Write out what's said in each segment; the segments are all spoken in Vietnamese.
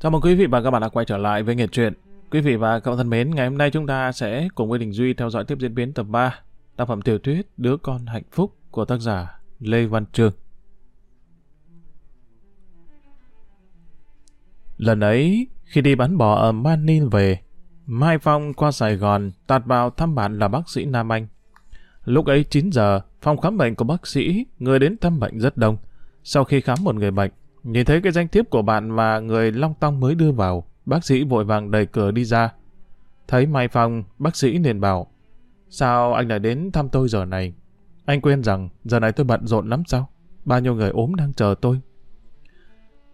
Chào mừng quý vị và các bạn đã quay trở lại với Nghệ truyện. Quý vị và các bạn thân mến, ngày hôm nay chúng ta sẽ cùng với Đình Duy theo dõi tiếp diễn biến tập 3 tác phẩm tiểu thuyết Đứa con hạnh phúc của tác giả Lê Văn Trương. Lần ấy, khi đi bán bò ở Manil về, Mai Phong qua Sài Gòn tạt vào thăm bạn là bác sĩ Nam Anh. Lúc ấy 9 giờ, phòng khám bệnh của bác sĩ, người đến thăm bệnh rất đông. Sau khi khám một người bệnh, nhìn thấy cái danh thiếp của bạn mà người Long Tong mới đưa vào, bác sĩ vội vàng đẩy cửa đi ra. Thấy Mai Phong, bác sĩ liền bảo, sao anh lại đến thăm tôi giờ này? Anh quên rằng giờ này tôi bận rộn lắm sao? Bao nhiêu người ốm đang chờ tôi.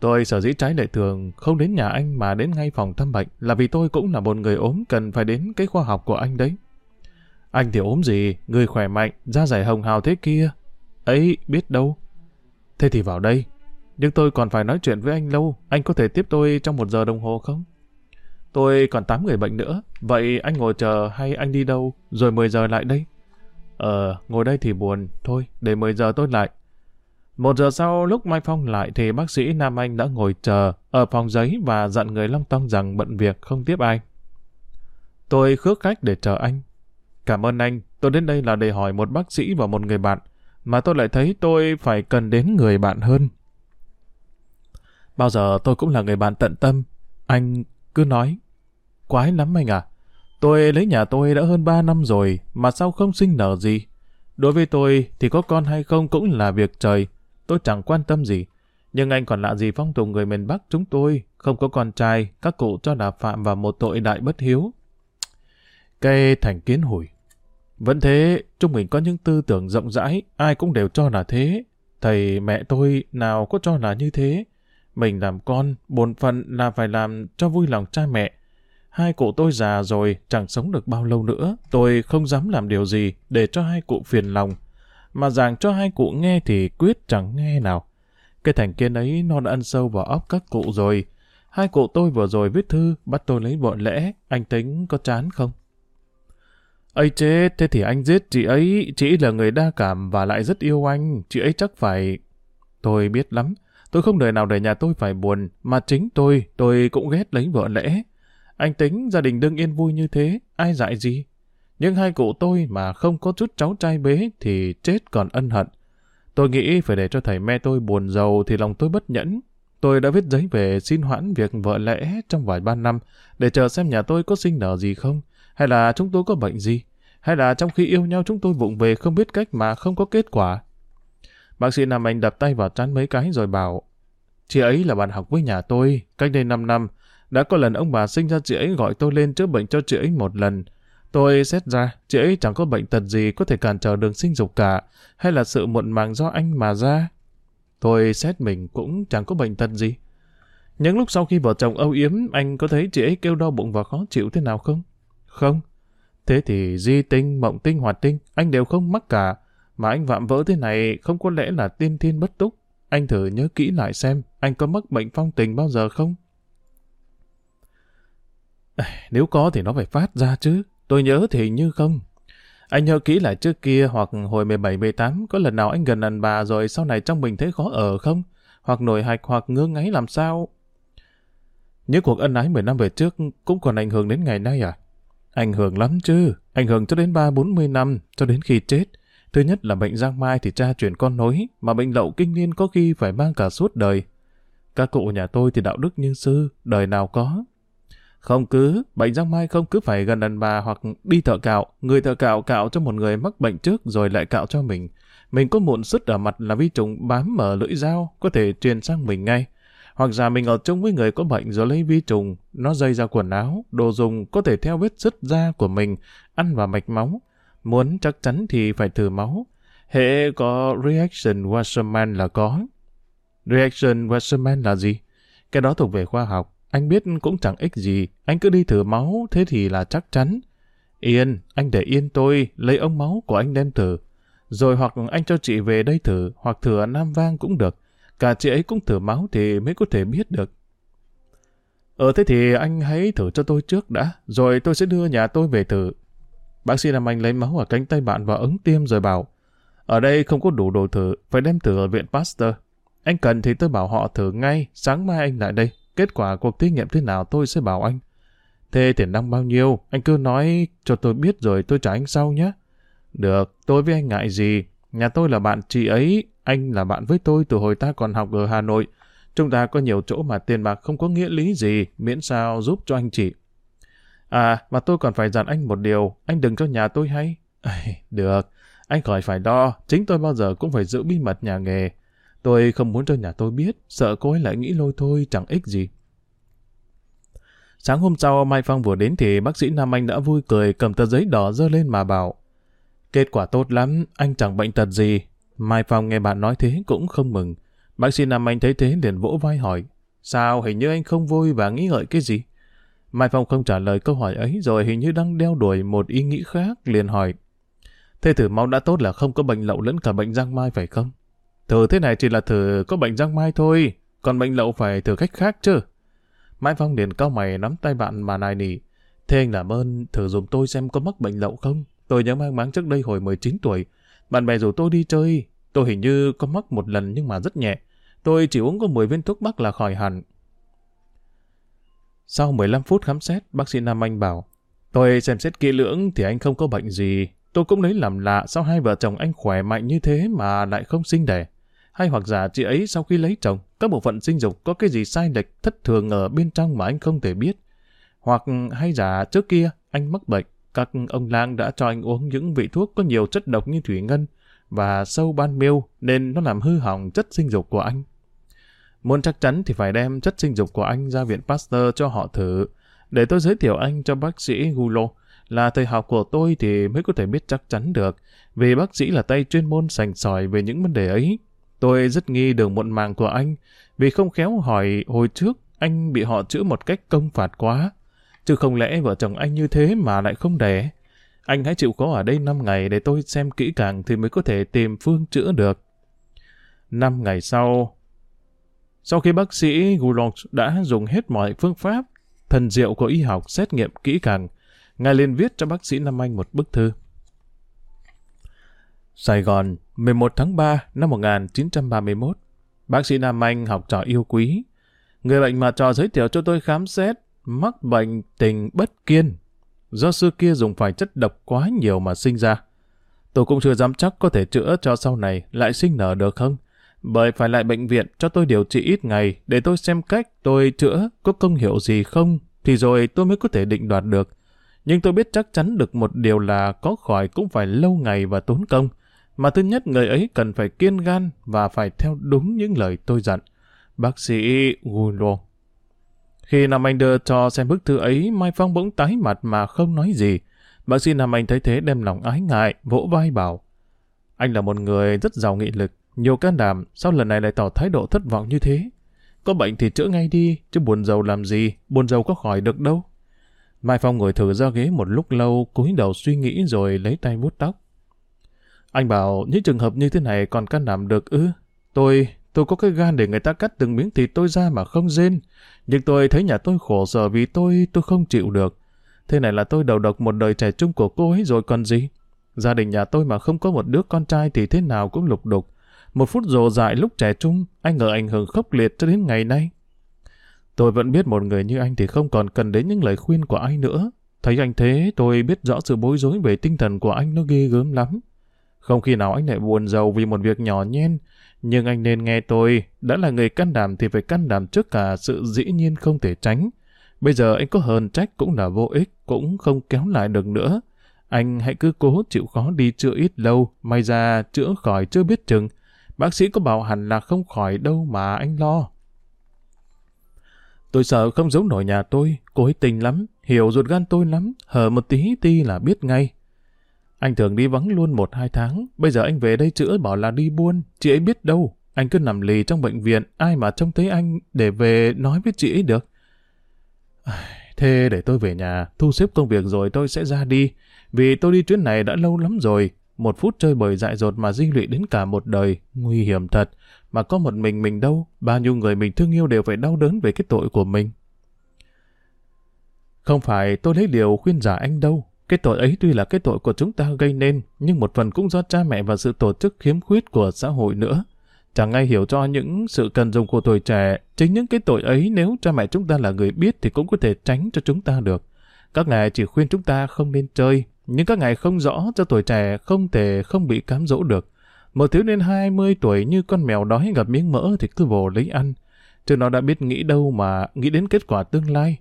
Tôi sở dĩ trái lệ thường không đến nhà anh mà đến ngay phòng thăm bệnh là vì tôi cũng là một người ốm cần phải đến cái khoa học của anh đấy. Anh thì ốm gì, người khỏe mạnh, da dày hồng hào thế kia. Ấy, biết đâu. Thế thì vào đây. Nhưng tôi còn phải nói chuyện với anh lâu, anh có thể tiếp tôi trong một giờ đồng hồ không? Tôi còn 8 người bệnh nữa, vậy anh ngồi chờ hay anh đi đâu, rồi 10 giờ lại đây? Ờ, ngồi đây thì buồn, thôi, để 10 giờ tôi lại. Một giờ sau lúc Mai Phong lại thì bác sĩ Nam Anh đã ngồi chờ ở phòng giấy và dặn người Long Tông rằng bận việc không tiếp ai. Tôi khước khách để chờ anh. Cảm ơn anh, tôi đến đây là để hỏi một bác sĩ và một người bạn, mà tôi lại thấy tôi phải cần đến người bạn hơn. Bao giờ tôi cũng là người bạn tận tâm. Anh cứ nói. Quái lắm anh à. Tôi lấy nhà tôi đã hơn 3 năm rồi, mà sao không sinh nở gì? Đối với tôi thì có con hay không cũng là việc trời. Tôi chẳng quan tâm gì. Nhưng anh còn lạ gì phong tục người miền Bắc chúng tôi, không có con trai, các cụ cho là phạm vào một tội đại bất hiếu. Cây thành kiến hủi. Vẫn thế, chúng mình có những tư tưởng rộng rãi, ai cũng đều cho là thế. Thầy mẹ tôi nào có cho là như thế. Mình làm con, bổn phận là phải làm cho vui lòng cha mẹ. Hai cụ tôi già rồi, chẳng sống được bao lâu nữa. Tôi không dám làm điều gì để cho hai cụ phiền lòng. Mà giảng cho hai cụ nghe thì quyết chẳng nghe nào. Cái thành kiến ấy nó đã ăn sâu vào óc các cụ rồi. Hai cụ tôi vừa rồi viết thư, bắt tôi lấy vợ lẽ. Anh tính có chán không? ấy chết, thế thì anh giết chị ấy. Chị là người đa cảm và lại rất yêu anh. Chị ấy chắc phải... Tôi biết lắm. Tôi không đời nào để nhà tôi phải buồn, mà chính tôi, tôi cũng ghét lấy vợ lẽ. Anh tính gia đình đương yên vui như thế, ai dạy gì? Nhưng hai cụ tôi mà không có chút cháu trai bế thì chết còn ân hận. Tôi nghĩ phải để cho thầy mẹ tôi buồn giàu thì lòng tôi bất nhẫn. Tôi đã viết giấy về xin hoãn việc vợ lẽ trong vài ba năm để chờ xem nhà tôi có sinh nở gì không, hay là chúng tôi có bệnh gì, hay là trong khi yêu nhau chúng tôi vụng về không biết cách mà không có kết quả. Bác sĩ Nam Anh đập tay vào trán mấy cái rồi bảo, chị ấy là bạn học với nhà tôi, cách đây 5 năm. Đã có lần ông bà sinh ra chị ấy gọi tôi lên chữa bệnh cho chị ấy một lần. Tôi xét ra, chị ấy chẳng có bệnh tật gì có thể cản trở đường sinh dục cả, hay là sự muộn màng do anh mà ra. Tôi xét mình cũng chẳng có bệnh tật gì. Những lúc sau khi vợ chồng âu yếm, anh có thấy chị ấy kêu đau bụng và khó chịu thế nào không? Không. Thế thì di tinh, mộng tinh, hoạt tinh, anh đều không mắc cả. Mà anh vạm vỡ thế này không có lẽ là tiên thiên bất túc. Anh thử nhớ kỹ lại xem, anh có mắc bệnh phong tình bao giờ không? Nếu có thì nó phải phát ra chứ. Tôi nhớ thì như không. Anh nhớ kỹ lại trước kia hoặc hồi 17-18 có lần nào anh gần đàn bà rồi sau này trong mình thấy khó ở không? Hoặc nổi hạch hoặc ngơ ngáy làm sao? Những cuộc ân ái 10 năm về trước cũng còn ảnh hưởng đến ngày nay à? Ảnh hưởng lắm chứ. Ảnh hưởng cho đến 3-40 năm, cho đến khi chết. Thứ nhất là bệnh giang mai thì cha truyền con nối, mà bệnh lậu kinh niên có khi phải mang cả suốt đời. Các cụ nhà tôi thì đạo đức như sư, đời nào có. Không cứ, bệnh giang mai không cứ phải gần đàn bà hoặc đi thợ cạo, người thợ cạo cạo cho một người mắc bệnh trước rồi lại cạo cho mình. Mình có mụn sứt ở mặt là vi trùng bám mở lưỡi dao, có thể truyền sang mình ngay. Hoặc giả mình ở chung với người có bệnh rồi lấy vi trùng, nó dây ra quần áo, đồ dùng có thể theo vết sứt da của mình, ăn vào mạch máu. Muốn chắc chắn thì phải thử máu. Hệ có reaction Wasserman là có. Reaction Wasserman là gì? Cái đó thuộc về khoa học. Anh biết cũng chẳng ích gì. Anh cứ đi thử máu, thế thì là chắc chắn. Yên, anh để yên tôi, lấy ống máu của anh đem thử. Rồi hoặc anh cho chị về đây thử, hoặc thử ở Nam Vang cũng được. Cả chị ấy cũng thử máu thì mới có thể biết được. Ờ thế thì anh hãy thử cho tôi trước đã, rồi tôi sẽ đưa nhà tôi về thử. Bác sĩ Nam Anh lấy máu ở cánh tay bạn và ống tiêm rồi bảo, ở đây không có đủ đồ thử, phải đem thử ở viện Pasteur. Anh cần thì tôi bảo họ thử ngay, sáng mai anh lại đây. Kết quả cuộc thí nghiệm thế nào tôi sẽ bảo anh. Thế tiền đăng bao nhiêu? Anh cứ nói cho tôi biết rồi tôi trả anh sau nhé. Được, tôi với anh ngại gì? Nhà tôi là bạn chị ấy, anh là bạn với tôi từ hồi ta còn học ở Hà Nội. Chúng ta có nhiều chỗ mà tiền bạc không có nghĩa lý gì, miễn sao giúp cho anh chị. À, mà tôi còn phải dặn anh một điều, anh đừng cho nhà tôi hay. được, anh khỏi phải đo, chính tôi bao giờ cũng phải giữ bí mật nhà nghề. Tôi không muốn cho nhà tôi biết, sợ cô ấy lại nghĩ lôi thôi chẳng ích gì. Sáng hôm sau Mai Phong vừa đến thì bác sĩ Nam Anh đã vui cười cầm tờ giấy đỏ dơ lên mà bảo Kết quả tốt lắm, anh chẳng bệnh tật gì. Mai Phong nghe bạn nói thế cũng không mừng. Bác sĩ Nam Anh thấy thế liền vỗ vai hỏi Sao hình như anh không vui và nghĩ ngợi cái gì? Mai Phong không trả lời câu hỏi ấy rồi hình như đang đeo đuổi một ý nghĩ khác liền hỏi Thế thử máu đã tốt là không có bệnh lậu lẫn cả bệnh giang mai phải không? Thử thế này chỉ là thử có bệnh giang mai thôi, còn bệnh lậu phải thử cách khác chứ. Mai Phong liền cao mày nắm tay bạn mà nài nỉ. Thế anh làm ơn thử dùng tôi xem có mắc bệnh lậu không? Tôi nhớ mang máng trước đây hồi 19 tuổi. Bạn bè rủ tôi đi chơi. Tôi hình như có mắc một lần nhưng mà rất nhẹ. Tôi chỉ uống có 10 viên thuốc bắc là khỏi hẳn. Sau 15 phút khám xét, bác sĩ Nam Anh bảo Tôi xem xét kỹ lưỡng thì anh không có bệnh gì. Tôi cũng lấy làm lạ sao hai vợ chồng anh khỏe mạnh như thế mà lại không sinh đẻ. Hay hoặc giả chị ấy sau khi lấy chồng, các bộ phận sinh dục có cái gì sai lệch thất thường ở bên trong mà anh không thể biết. Hoặc hay giả trước kia anh mắc bệnh, các ông lang đã cho anh uống những vị thuốc có nhiều chất độc như thủy ngân và sâu ban miêu nên nó làm hư hỏng chất sinh dục của anh. Muốn chắc chắn thì phải đem chất sinh dục của anh ra viện Pasteur cho họ thử. Để tôi giới thiệu anh cho bác sĩ Gulo. Là thầy học của tôi thì mới có thể biết chắc chắn được. Vì bác sĩ là tay chuyên môn sành sỏi về những vấn đề ấy. Tôi rất nghi đường muộn màng của anh. Vì không khéo hỏi hồi trước anh bị họ chữa một cách công phạt quá. Chứ không lẽ vợ chồng anh như thế mà lại không đẻ. Anh hãy chịu khó ở đây 5 ngày để tôi xem kỹ càng thì mới có thể tìm phương chữa được. 5 ngày sau, sau khi bác sĩ Goulart đã dùng hết mọi phương pháp thần diệu của y học xét nghiệm kỹ càng, ngài liền viết cho bác sĩ Nam Anh một bức thư. Sài Gòn, 11 tháng 3 năm 1931. Bác sĩ Nam Anh học trò yêu quý. Người bệnh mà trò giới thiệu cho tôi khám xét mắc bệnh tình bất kiên. Do xưa kia dùng phải chất độc quá nhiều mà sinh ra. Tôi cũng chưa dám chắc có thể chữa cho sau này lại sinh nở được không? Bởi phải lại bệnh viện cho tôi điều trị ít ngày để tôi xem cách tôi chữa có công hiệu gì không thì rồi tôi mới có thể định đoạt được. Nhưng tôi biết chắc chắn được một điều là có khỏi cũng phải lâu ngày và tốn công. Mà thứ nhất người ấy cần phải kiên gan và phải theo đúng những lời tôi dặn. Bác sĩ Gulo. Khi Nam Anh đưa cho xem bức thư ấy, Mai Phong bỗng tái mặt mà không nói gì. Bác sĩ Nam Anh thấy thế đem lòng ái ngại, vỗ vai bảo. Anh là một người rất giàu nghị lực, nhiều can đảm, sao lần này lại tỏ thái độ thất vọng như thế? Có bệnh thì chữa ngay đi, chứ buồn giàu làm gì, buồn giàu có khỏi được đâu. Mai Phong ngồi thử ra ghế một lúc lâu, cúi đầu suy nghĩ rồi lấy tay vuốt tóc. Anh bảo những trường hợp như thế này còn can đảm được ư? Tôi, tôi có cái gan để người ta cắt từng miếng thịt tôi ra mà không rên. Nhưng tôi thấy nhà tôi khổ sở vì tôi, tôi không chịu được. Thế này là tôi đầu độc một đời trẻ trung của cô ấy rồi còn gì? Gia đình nhà tôi mà không có một đứa con trai thì thế nào cũng lục đục. Một phút rồ dại lúc trẻ trung, anh ngờ ảnh hưởng khốc liệt cho đến ngày nay. Tôi vẫn biết một người như anh thì không còn cần đến những lời khuyên của ai nữa. Thấy anh thế, tôi biết rõ sự bối rối về tinh thần của anh nó ghê gớm lắm. Không khi nào anh lại buồn giàu vì một việc nhỏ nhen, nhưng anh nên nghe tôi, đã là người can đảm thì phải can đảm trước cả sự dĩ nhiên không thể tránh. Bây giờ anh có hờn trách cũng là vô ích, cũng không kéo lại được nữa. Anh hãy cứ cố chịu khó đi chữa ít lâu, may ra chữa khỏi chưa biết chừng. Bác sĩ có bảo hẳn là không khỏi đâu mà anh lo. Tôi sợ không giống nổi nhà tôi, cô ấy tình lắm, hiểu ruột gan tôi lắm, hở một tí ti là biết ngay. Anh thường đi vắng luôn một hai tháng, bây giờ anh về đây chữa bảo là đi buôn, chị ấy biết đâu. Anh cứ nằm lì trong bệnh viện, ai mà trông thấy anh để về nói với chị ấy được. Thế để tôi về nhà, thu xếp công việc rồi tôi sẽ ra đi. Vì tôi đi chuyến này đã lâu lắm rồi. Một phút chơi bời dại dột mà di lụy đến cả một đời. Nguy hiểm thật. Mà có một mình mình đâu. Bao nhiêu người mình thương yêu đều phải đau đớn về cái tội của mình. Không phải tôi lấy điều khuyên giả anh đâu. Cái tội ấy tuy là cái tội của chúng ta gây nên, nhưng một phần cũng do cha mẹ và sự tổ chức khiếm khuyết của xã hội nữa. Chẳng ai hiểu cho những sự cần dùng của tuổi trẻ, chính những cái tội ấy nếu cha mẹ chúng ta là người biết thì cũng có thể tránh cho chúng ta được. Các ngài chỉ khuyên chúng ta không nên chơi, nhưng các ngài không rõ cho tuổi trẻ không thể không bị cám dỗ được. Một thiếu niên 20 tuổi như con mèo đói gặp miếng mỡ thì cứ vồ lấy ăn. Chứ nó đã biết nghĩ đâu mà nghĩ đến kết quả tương lai.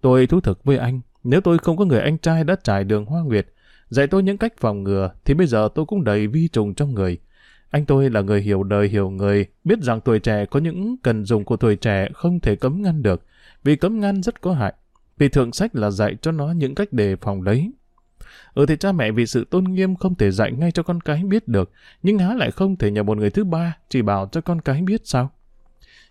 Tôi thú thực với anh, nếu tôi không có người anh trai đã trải đường hoa nguyệt, dạy tôi những cách phòng ngừa, thì bây giờ tôi cũng đầy vi trùng trong người. Anh tôi là người hiểu đời hiểu người, biết rằng tuổi trẻ có những cần dùng của tuổi trẻ không thể cấm ngăn được, vì cấm ngăn rất có hại. Vì thượng sách là dạy cho nó những cách đề phòng đấy. Ừ thì cha mẹ vì sự tôn nghiêm không thể dạy ngay cho con cái biết được, nhưng há lại không thể nhờ một người thứ ba chỉ bảo cho con cái biết sao?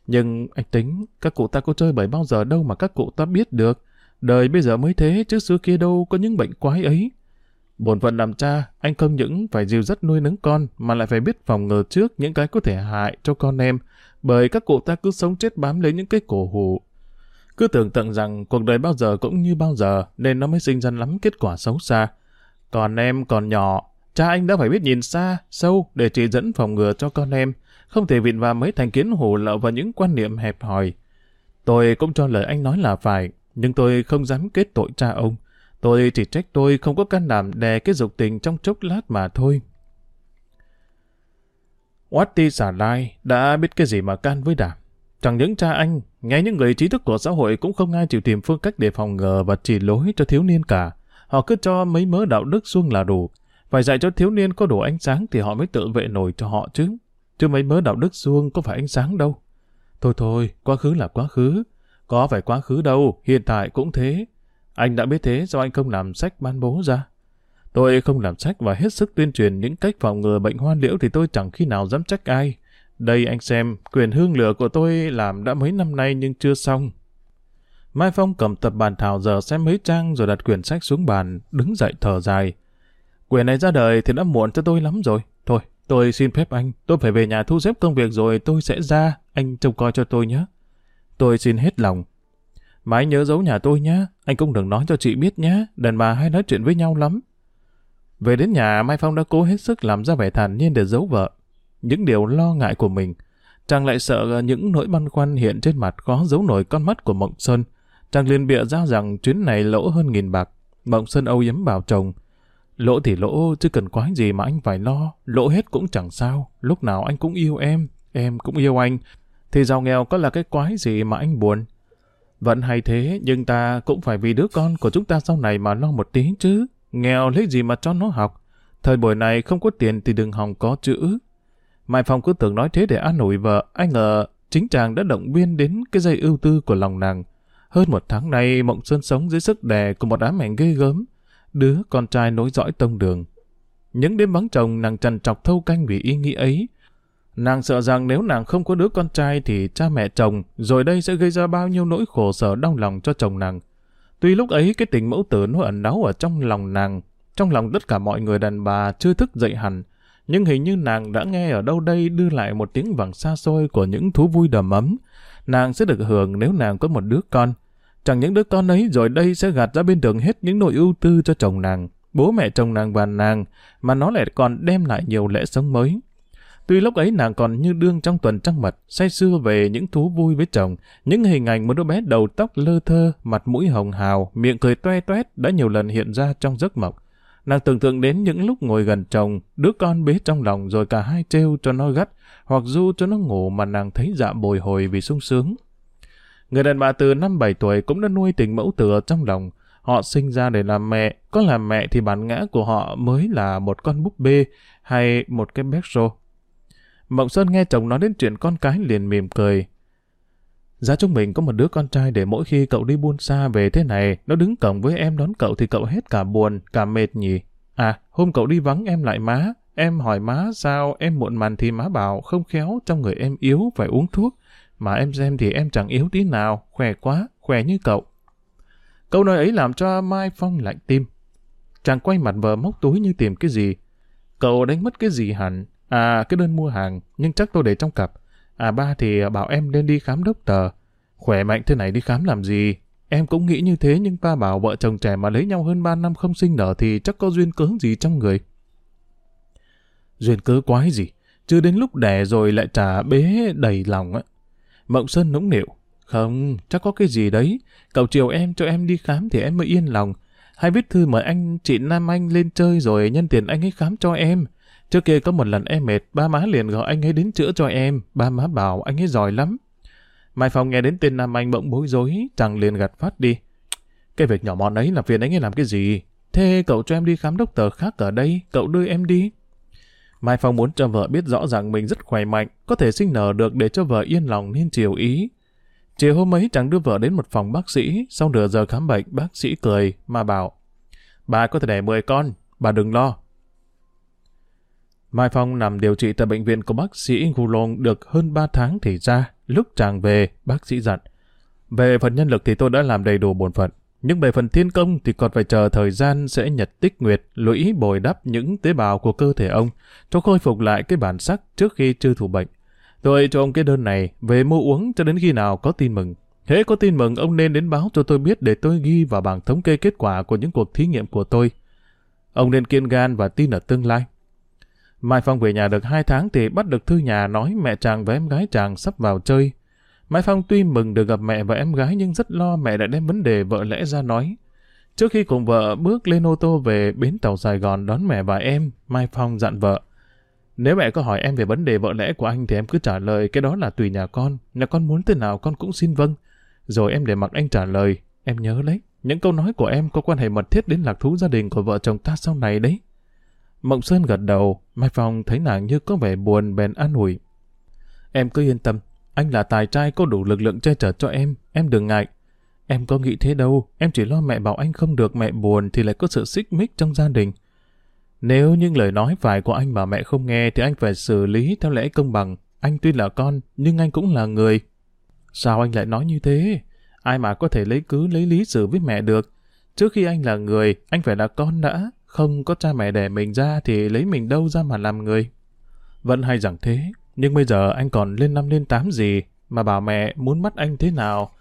Nhưng anh tính, các cụ ta có chơi bởi bao giờ đâu mà các cụ ta biết được. Đời bây giờ mới thế, chứ xưa kia đâu có những bệnh quái ấy. Bổn phận làm cha, anh không những phải dìu dắt nuôi nấng con, mà lại phải biết phòng ngừa trước những cái có thể hại cho con em, bởi các cụ ta cứ sống chết bám lấy những cái cổ hủ. Cứ tưởng tượng rằng cuộc đời bao giờ cũng như bao giờ, nên nó mới sinh ra lắm kết quả xấu xa. Còn em còn nhỏ, cha anh đã phải biết nhìn xa, sâu để chỉ dẫn phòng ngừa cho con em, không thể vịn vào mấy thành kiến hủ lậu và những quan niệm hẹp hòi. Tôi cũng cho lời anh nói là phải, nhưng tôi không dám kết tội cha ông. Tôi chỉ trách tôi không có can đảm đè cái dục tình trong chốc lát mà thôi. Watty xả lai đã biết cái gì mà can với đảm. Chẳng những cha anh, ngay những người trí thức của xã hội cũng không ai chịu tìm phương cách để phòng ngừa và chỉ lối cho thiếu niên cả. Họ cứ cho mấy mớ đạo đức xuông là đủ. Phải dạy cho thiếu niên có đủ ánh sáng thì họ mới tự vệ nổi cho họ chứ. Chứ mấy mớ đạo đức xuông có phải ánh sáng đâu. Thôi thôi, quá khứ là quá khứ. Có phải quá khứ đâu, hiện tại cũng thế. Anh đã biết thế sao anh không làm sách ban bố ra? Tôi không làm sách và hết sức tuyên truyền những cách phòng ngừa bệnh hoa liễu thì tôi chẳng khi nào dám trách ai. Đây anh xem, quyền hương lửa của tôi làm đã mấy năm nay nhưng chưa xong. Mai Phong cầm tập bàn thảo giờ xem mấy trang rồi đặt quyển sách xuống bàn, đứng dậy thở dài. Quyển này ra đời thì đã muộn cho tôi lắm rồi. Thôi, tôi xin phép anh, tôi phải về nhà thu xếp công việc rồi tôi sẽ ra, anh trông coi cho tôi nhé. Tôi xin hết lòng. Mà anh nhớ giấu nhà tôi nhé, anh cũng đừng nói cho chị biết nhé, đàn bà hay nói chuyện với nhau lắm. Về đến nhà, Mai Phong đã cố hết sức làm ra vẻ thản nhiên để giấu vợ. Những điều lo ngại của mình, chàng lại sợ những nỗi băn khoăn hiện trên mặt khó giấu nổi con mắt của Mộng Sơn trang liền bịa ra rằng chuyến này lỗ hơn nghìn bạc. Mộng Sơn âu yếm bảo chồng. Lỗ thì lỗ, chứ cần quái gì mà anh phải lo. Lỗ hết cũng chẳng sao. Lúc nào anh cũng yêu em, em cũng yêu anh. Thì giàu nghèo có là cái quái gì mà anh buồn. Vẫn hay thế, nhưng ta cũng phải vì đứa con của chúng ta sau này mà lo một tí chứ. Nghèo lấy gì mà cho nó học. Thời buổi này không có tiền thì đừng hòng có chữ. Mai Phong cứ tưởng nói thế để an ủi vợ, anh ngờ chính chàng đã động viên đến cái dây ưu tư của lòng nàng. Hơn một tháng nay, Mộng Sơn sống dưới sức đè của một ám ảnh ghê gớm. Đứa con trai nối dõi tông đường. Những đêm vắng chồng nàng trần trọc thâu canh vì ý nghĩ ấy. Nàng sợ rằng nếu nàng không có đứa con trai thì cha mẹ chồng, rồi đây sẽ gây ra bao nhiêu nỗi khổ sở đau lòng cho chồng nàng. Tuy lúc ấy cái tình mẫu tử nó ẩn náu ở trong lòng nàng, trong lòng tất cả mọi người đàn bà chưa thức dậy hẳn, nhưng hình như nàng đã nghe ở đâu đây đưa lại một tiếng vàng xa xôi của những thú vui đầm ấm. Nàng sẽ được hưởng nếu nàng có một đứa con. Chẳng những đứa con ấy rồi đây sẽ gạt ra bên đường hết những nỗi ưu tư cho chồng nàng, bố mẹ chồng nàng và nàng, mà nó lại còn đem lại nhiều lẽ sống mới. Tuy lúc ấy nàng còn như đương trong tuần trăng mật, say sưa về những thú vui với chồng, những hình ảnh một đứa bé đầu tóc lơ thơ, mặt mũi hồng hào, miệng cười toe toét đã nhiều lần hiện ra trong giấc mộng. Nàng tưởng tượng đến những lúc ngồi gần chồng, đứa con bế trong lòng rồi cả hai trêu cho nó gắt, hoặc du cho nó ngủ mà nàng thấy dạ bồi hồi vì sung sướng. Người đàn bà từ năm bảy tuổi cũng đã nuôi tình mẫu tử trong lòng. Họ sinh ra để làm mẹ, có làm mẹ thì bản ngã của họ mới là một con búp bê hay một cái béc rô. Mộng Sơn nghe chồng nói đến chuyện con cái liền mỉm cười. Giá chúng mình có một đứa con trai để mỗi khi cậu đi buôn xa về thế này, nó đứng cổng với em đón cậu thì cậu hết cả buồn, cả mệt nhỉ. À, hôm cậu đi vắng em lại má, em hỏi má sao em muộn màn thì má bảo không khéo trong người em yếu phải uống thuốc. Mà em xem thì em chẳng yếu tí nào, khỏe quá, khỏe như cậu. Câu nói ấy làm cho Mai Phong lạnh tim. Chàng quay mặt vờ móc túi như tìm cái gì. Cậu đánh mất cái gì hẳn, À, cái đơn mua hàng, nhưng chắc tôi để trong cặp. À ba thì bảo em nên đi khám đốc tờ. Khỏe mạnh thế này đi khám làm gì? Em cũng nghĩ như thế nhưng ba bảo vợ chồng trẻ mà lấy nhau hơn 3 năm không sinh nở thì chắc có duyên cớ gì trong người. Duyên cớ quái gì? chưa đến lúc đẻ rồi lại trả bế đầy lòng á. Mộng Sơn nũng nịu. Không, chắc có cái gì đấy. Cậu chiều em cho em đi khám thì em mới yên lòng. Hay viết thư mời anh chị Nam Anh lên chơi rồi nhân tiền anh ấy khám cho em. Trước kia có một lần em mệt, ba má liền gọi anh ấy đến chữa cho em. Ba má bảo anh ấy giỏi lắm. Mai Phong nghe đến tên Nam Anh bỗng bối rối, chẳng liền gạt phát đi. Cái việc nhỏ mọn ấy là phiền anh ấy làm cái gì? Thế cậu cho em đi khám đốc tờ khác ở đây, cậu đưa em đi. Mai Phong muốn cho vợ biết rõ rằng mình rất khỏe mạnh, có thể sinh nở được để cho vợ yên lòng nên chiều ý. Chiều hôm ấy chàng đưa vợ đến một phòng bác sĩ, sau nửa giờ khám bệnh, bác sĩ cười, mà bảo, bà có thể đẻ 10 con, bà đừng lo. Mai Phong nằm điều trị tại bệnh viện của bác sĩ Gulong được hơn 3 tháng thì ra, lúc chàng về, bác sĩ dặn. Về phần nhân lực thì tôi đã làm đầy đủ bổn phận, nhưng về phần thiên công thì còn phải chờ thời gian sẽ nhật tích nguyệt, lũy bồi đắp những tế bào của cơ thể ông, cho khôi phục lại cái bản sắc trước khi chưa thủ bệnh. Tôi cho ông cái đơn này về mua uống cho đến khi nào có tin mừng. thế có tin mừng ông nên đến báo cho tôi biết để tôi ghi vào bảng thống kê kết quả của những cuộc thí nghiệm của tôi. Ông nên kiên gan và tin ở tương lai. Mai Phong về nhà được hai tháng thì bắt được thư nhà nói mẹ chàng và em gái chàng sắp vào chơi. Mai Phong tuy mừng được gặp mẹ và em gái nhưng rất lo mẹ đã đem vấn đề vợ lẽ ra nói. Trước khi cùng vợ bước lên ô tô về bến tàu Sài Gòn đón mẹ và em, Mai Phong dặn vợ. Nếu mẹ có hỏi em về vấn đề vợ lẽ của anh thì em cứ trả lời cái đó là tùy nhà con. Nhà con muốn thế nào con cũng xin vâng. Rồi em để mặc anh trả lời. Em nhớ đấy, những câu nói của em có quan hệ mật thiết đến lạc thú gia đình của vợ chồng ta sau này đấy. Mộng Sơn gật đầu, Mai Phong thấy nàng như có vẻ buồn bèn an ủi. Em cứ yên tâm, anh là tài trai có đủ lực lượng che chở cho em, em đừng ngại. Em có nghĩ thế đâu, em chỉ lo mẹ bảo anh không được mẹ buồn thì lại có sự xích mích trong gia đình. Nếu những lời nói phải của anh mà mẹ không nghe thì anh phải xử lý theo lẽ công bằng. Anh tuy là con, nhưng anh cũng là người. Sao anh lại nói như thế? Ai mà có thể lấy cứ lấy lý xử với mẹ được? Trước khi anh là người, anh phải là con đã. Không có cha mẹ đẻ mình ra thì lấy mình đâu ra mà làm người. Vẫn hay rằng thế, nhưng bây giờ anh còn lên năm lên tám gì mà bảo mẹ muốn bắt anh thế nào.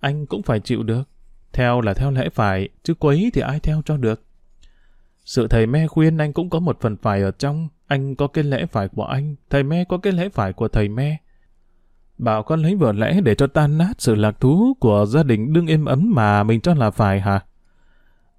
Anh cũng phải chịu được. Theo là theo lẽ phải, chứ quấy thì ai theo cho được. Sự thầy me khuyên anh cũng có một phần phải ở trong. Anh có cái lẽ phải của anh, thầy me có cái lẽ phải của thầy me. Bảo con lấy vợ lẽ để cho tan nát sự lạc thú của gia đình đương êm ấm mà mình cho là phải hả?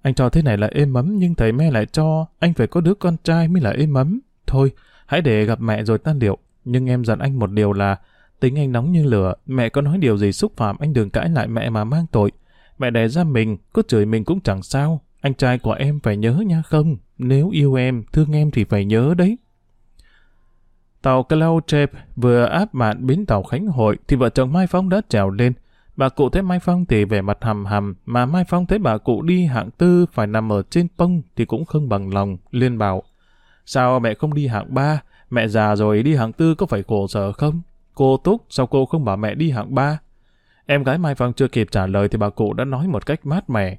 Anh cho thế này là êm ấm nhưng thầy me lại cho anh phải có đứa con trai mới là êm ấm. Thôi, hãy để gặp mẹ rồi tan điệu. Nhưng em dặn anh một điều là tính anh nóng như lửa, mẹ có nói điều gì xúc phạm anh đừng cãi lại mẹ mà mang tội. Mẹ đẻ ra mình, có chửi mình cũng chẳng sao. Anh trai của em phải nhớ nha không? Nếu yêu em, thương em thì phải nhớ đấy. Tàu Cloud Trip vừa áp mạn bến tàu Khánh Hội thì vợ chồng Mai Phong đã trèo lên. Bà cụ thấy Mai Phong thì vẻ mặt hầm hầm, mà Mai Phong thấy bà cụ đi hạng tư phải nằm ở trên pông thì cũng không bằng lòng, liên bảo. Sao mẹ không đi hạng ba? Mẹ già rồi đi hạng tư có phải khổ sở không? Cô Túc, sao cô không bảo mẹ đi hạng ba? Em gái Mai Phong chưa kịp trả lời thì bà cụ đã nói một cách mát mẻ.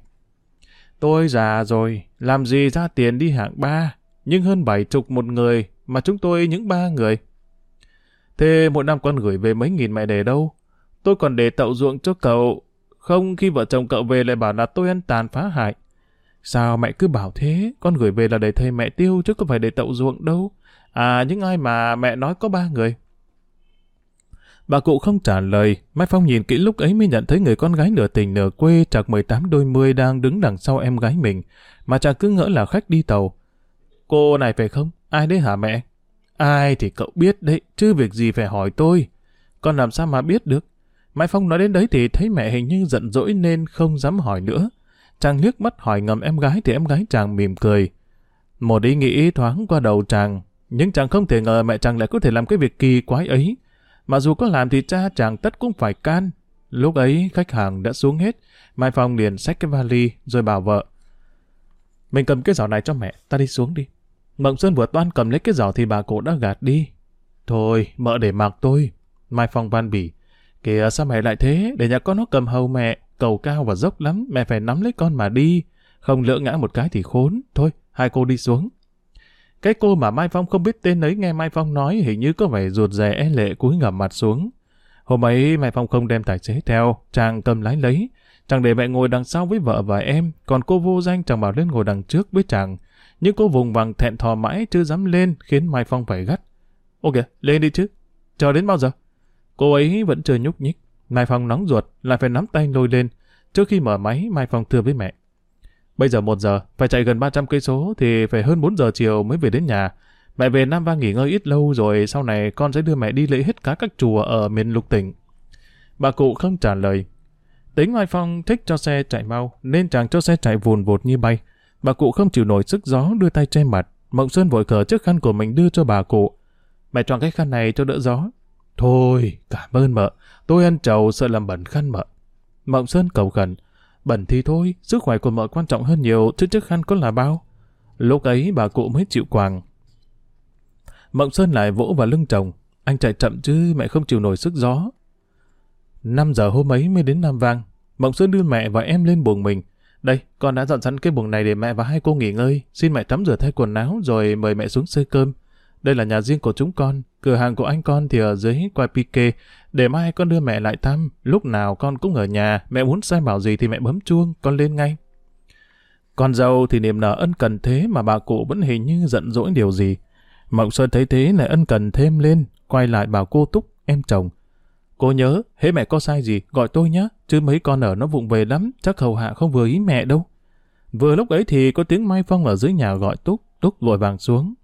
Tôi già rồi, làm gì ra tiền đi hạng ba, nhưng hơn bảy chục một người, mà chúng tôi những ba người. Thế mỗi năm con gửi về mấy nghìn mẹ để đâu? Tôi còn để tậu ruộng cho cậu. Không khi vợ chồng cậu về lại bảo là tôi ăn tàn phá hại. Sao mẹ cứ bảo thế? Con gửi về là để thầy mẹ tiêu chứ không phải để tậu ruộng đâu. À những ai mà mẹ nói có ba người. Bà cụ không trả lời, Mai Phong nhìn kỹ lúc ấy mới nhận thấy người con gái nửa tình nửa quê trạc 18 đôi mươi đang đứng đằng sau em gái mình, mà chàng cứ ngỡ là khách đi tàu. Cô này phải không? Ai đấy hả mẹ? Ai thì cậu biết đấy, chứ việc gì phải hỏi tôi. Con làm sao mà biết được? Mai Phong nói đến đấy thì thấy mẹ hình như giận dỗi nên không dám hỏi nữa. Chàng liếc mắt hỏi ngầm em gái thì em gái chàng mỉm cười. Một ý nghĩ thoáng qua đầu chàng, nhưng chàng không thể ngờ mẹ chàng lại có thể làm cái việc kỳ quái ấy. Mà dù có làm thì cha chàng tất cũng phải can. Lúc ấy khách hàng đã xuống hết, Mai Phong liền xách cái vali rồi bảo vợ. Mình cầm cái giỏ này cho mẹ, ta đi xuống đi. Mộng Sơn vừa toan cầm lấy cái giỏ thì bà cụ đã gạt đi. Thôi, mợ để mặc tôi. Mai Phong van bỉ. Kìa sao mẹ lại thế, để nhà con nó cầm hầu mẹ, cầu cao và dốc lắm, mẹ phải nắm lấy con mà đi. Không lỡ ngã một cái thì khốn. Thôi, hai cô đi xuống. Cái cô mà Mai Phong không biết tên ấy nghe Mai Phong nói hình như có vẻ ruột rè e lệ cúi ngầm mặt xuống. Hôm ấy Mai Phong không đem tài xế theo, chàng cầm lái lấy. Chàng để mẹ ngồi đằng sau với vợ và em, còn cô vô danh chàng bảo lên ngồi đằng trước với chàng. Nhưng cô vùng vằng thẹn thò mãi chưa dám lên khiến Mai Phong phải gắt. Ô kìa, lên đi chứ. Chờ đến bao giờ? Cô ấy vẫn chưa nhúc nhích. Mai Phong nóng ruột, lại phải nắm tay lôi lên. Trước khi mở máy, Mai Phong thưa với mẹ. Bây giờ một giờ, phải chạy gần 300 cây số thì phải hơn 4 giờ chiều mới về đến nhà. Mẹ về Nam Vang nghỉ ngơi ít lâu rồi sau này con sẽ đưa mẹ đi lễ hết cá các chùa ở miền lục tỉnh. Bà cụ không trả lời. Tính Mai Phong thích cho xe chạy mau nên chàng cho xe chạy vùn vụt như bay. Bà cụ không chịu nổi sức gió đưa tay che mặt. Mộng Sơn vội cờ chiếc khăn của mình đưa cho bà cụ. Mẹ chọn cái khăn này cho đỡ gió. Thôi, cảm ơn mợ. Tôi ăn trầu sợ làm bẩn khăn mợ. Mộng Sơn cầu khẩn. Bẩn thì thôi, sức khỏe của mợ quan trọng hơn nhiều, chứ chiếc khăn có là bao. Lúc ấy bà cụ mới chịu quàng. Mộng Sơn lại vỗ vào lưng chồng. Anh chạy chậm chứ mẹ không chịu nổi sức gió. 5 giờ hôm ấy mới đến Nam Vang. Mộng Sơn đưa mẹ và em lên buồng mình. Đây, con đã dọn sẵn cái buồng này để mẹ và hai cô nghỉ ngơi. Xin mẹ tắm rửa thay quần áo rồi mời mẹ xuống xơi cơm. Đây là nhà riêng của chúng con. Cửa hàng của anh con thì ở dưới quay Pique. Để mai con đưa mẹ lại thăm. Lúc nào con cũng ở nhà. Mẹ muốn sai bảo gì thì mẹ bấm chuông. Con lên ngay. Con dâu thì niềm nở ân cần thế mà bà cụ vẫn hình như giận dỗi điều gì. Mộng Sơn thấy thế lại ân cần thêm lên. Quay lại bảo cô Túc, em chồng. Cô nhớ, hễ mẹ có sai gì, gọi tôi nhé, chứ mấy con ở nó vụng về lắm, chắc hầu hạ không vừa ý mẹ đâu. Vừa lúc ấy thì có tiếng Mai Phong ở dưới nhà gọi Túc, Túc vội vàng xuống.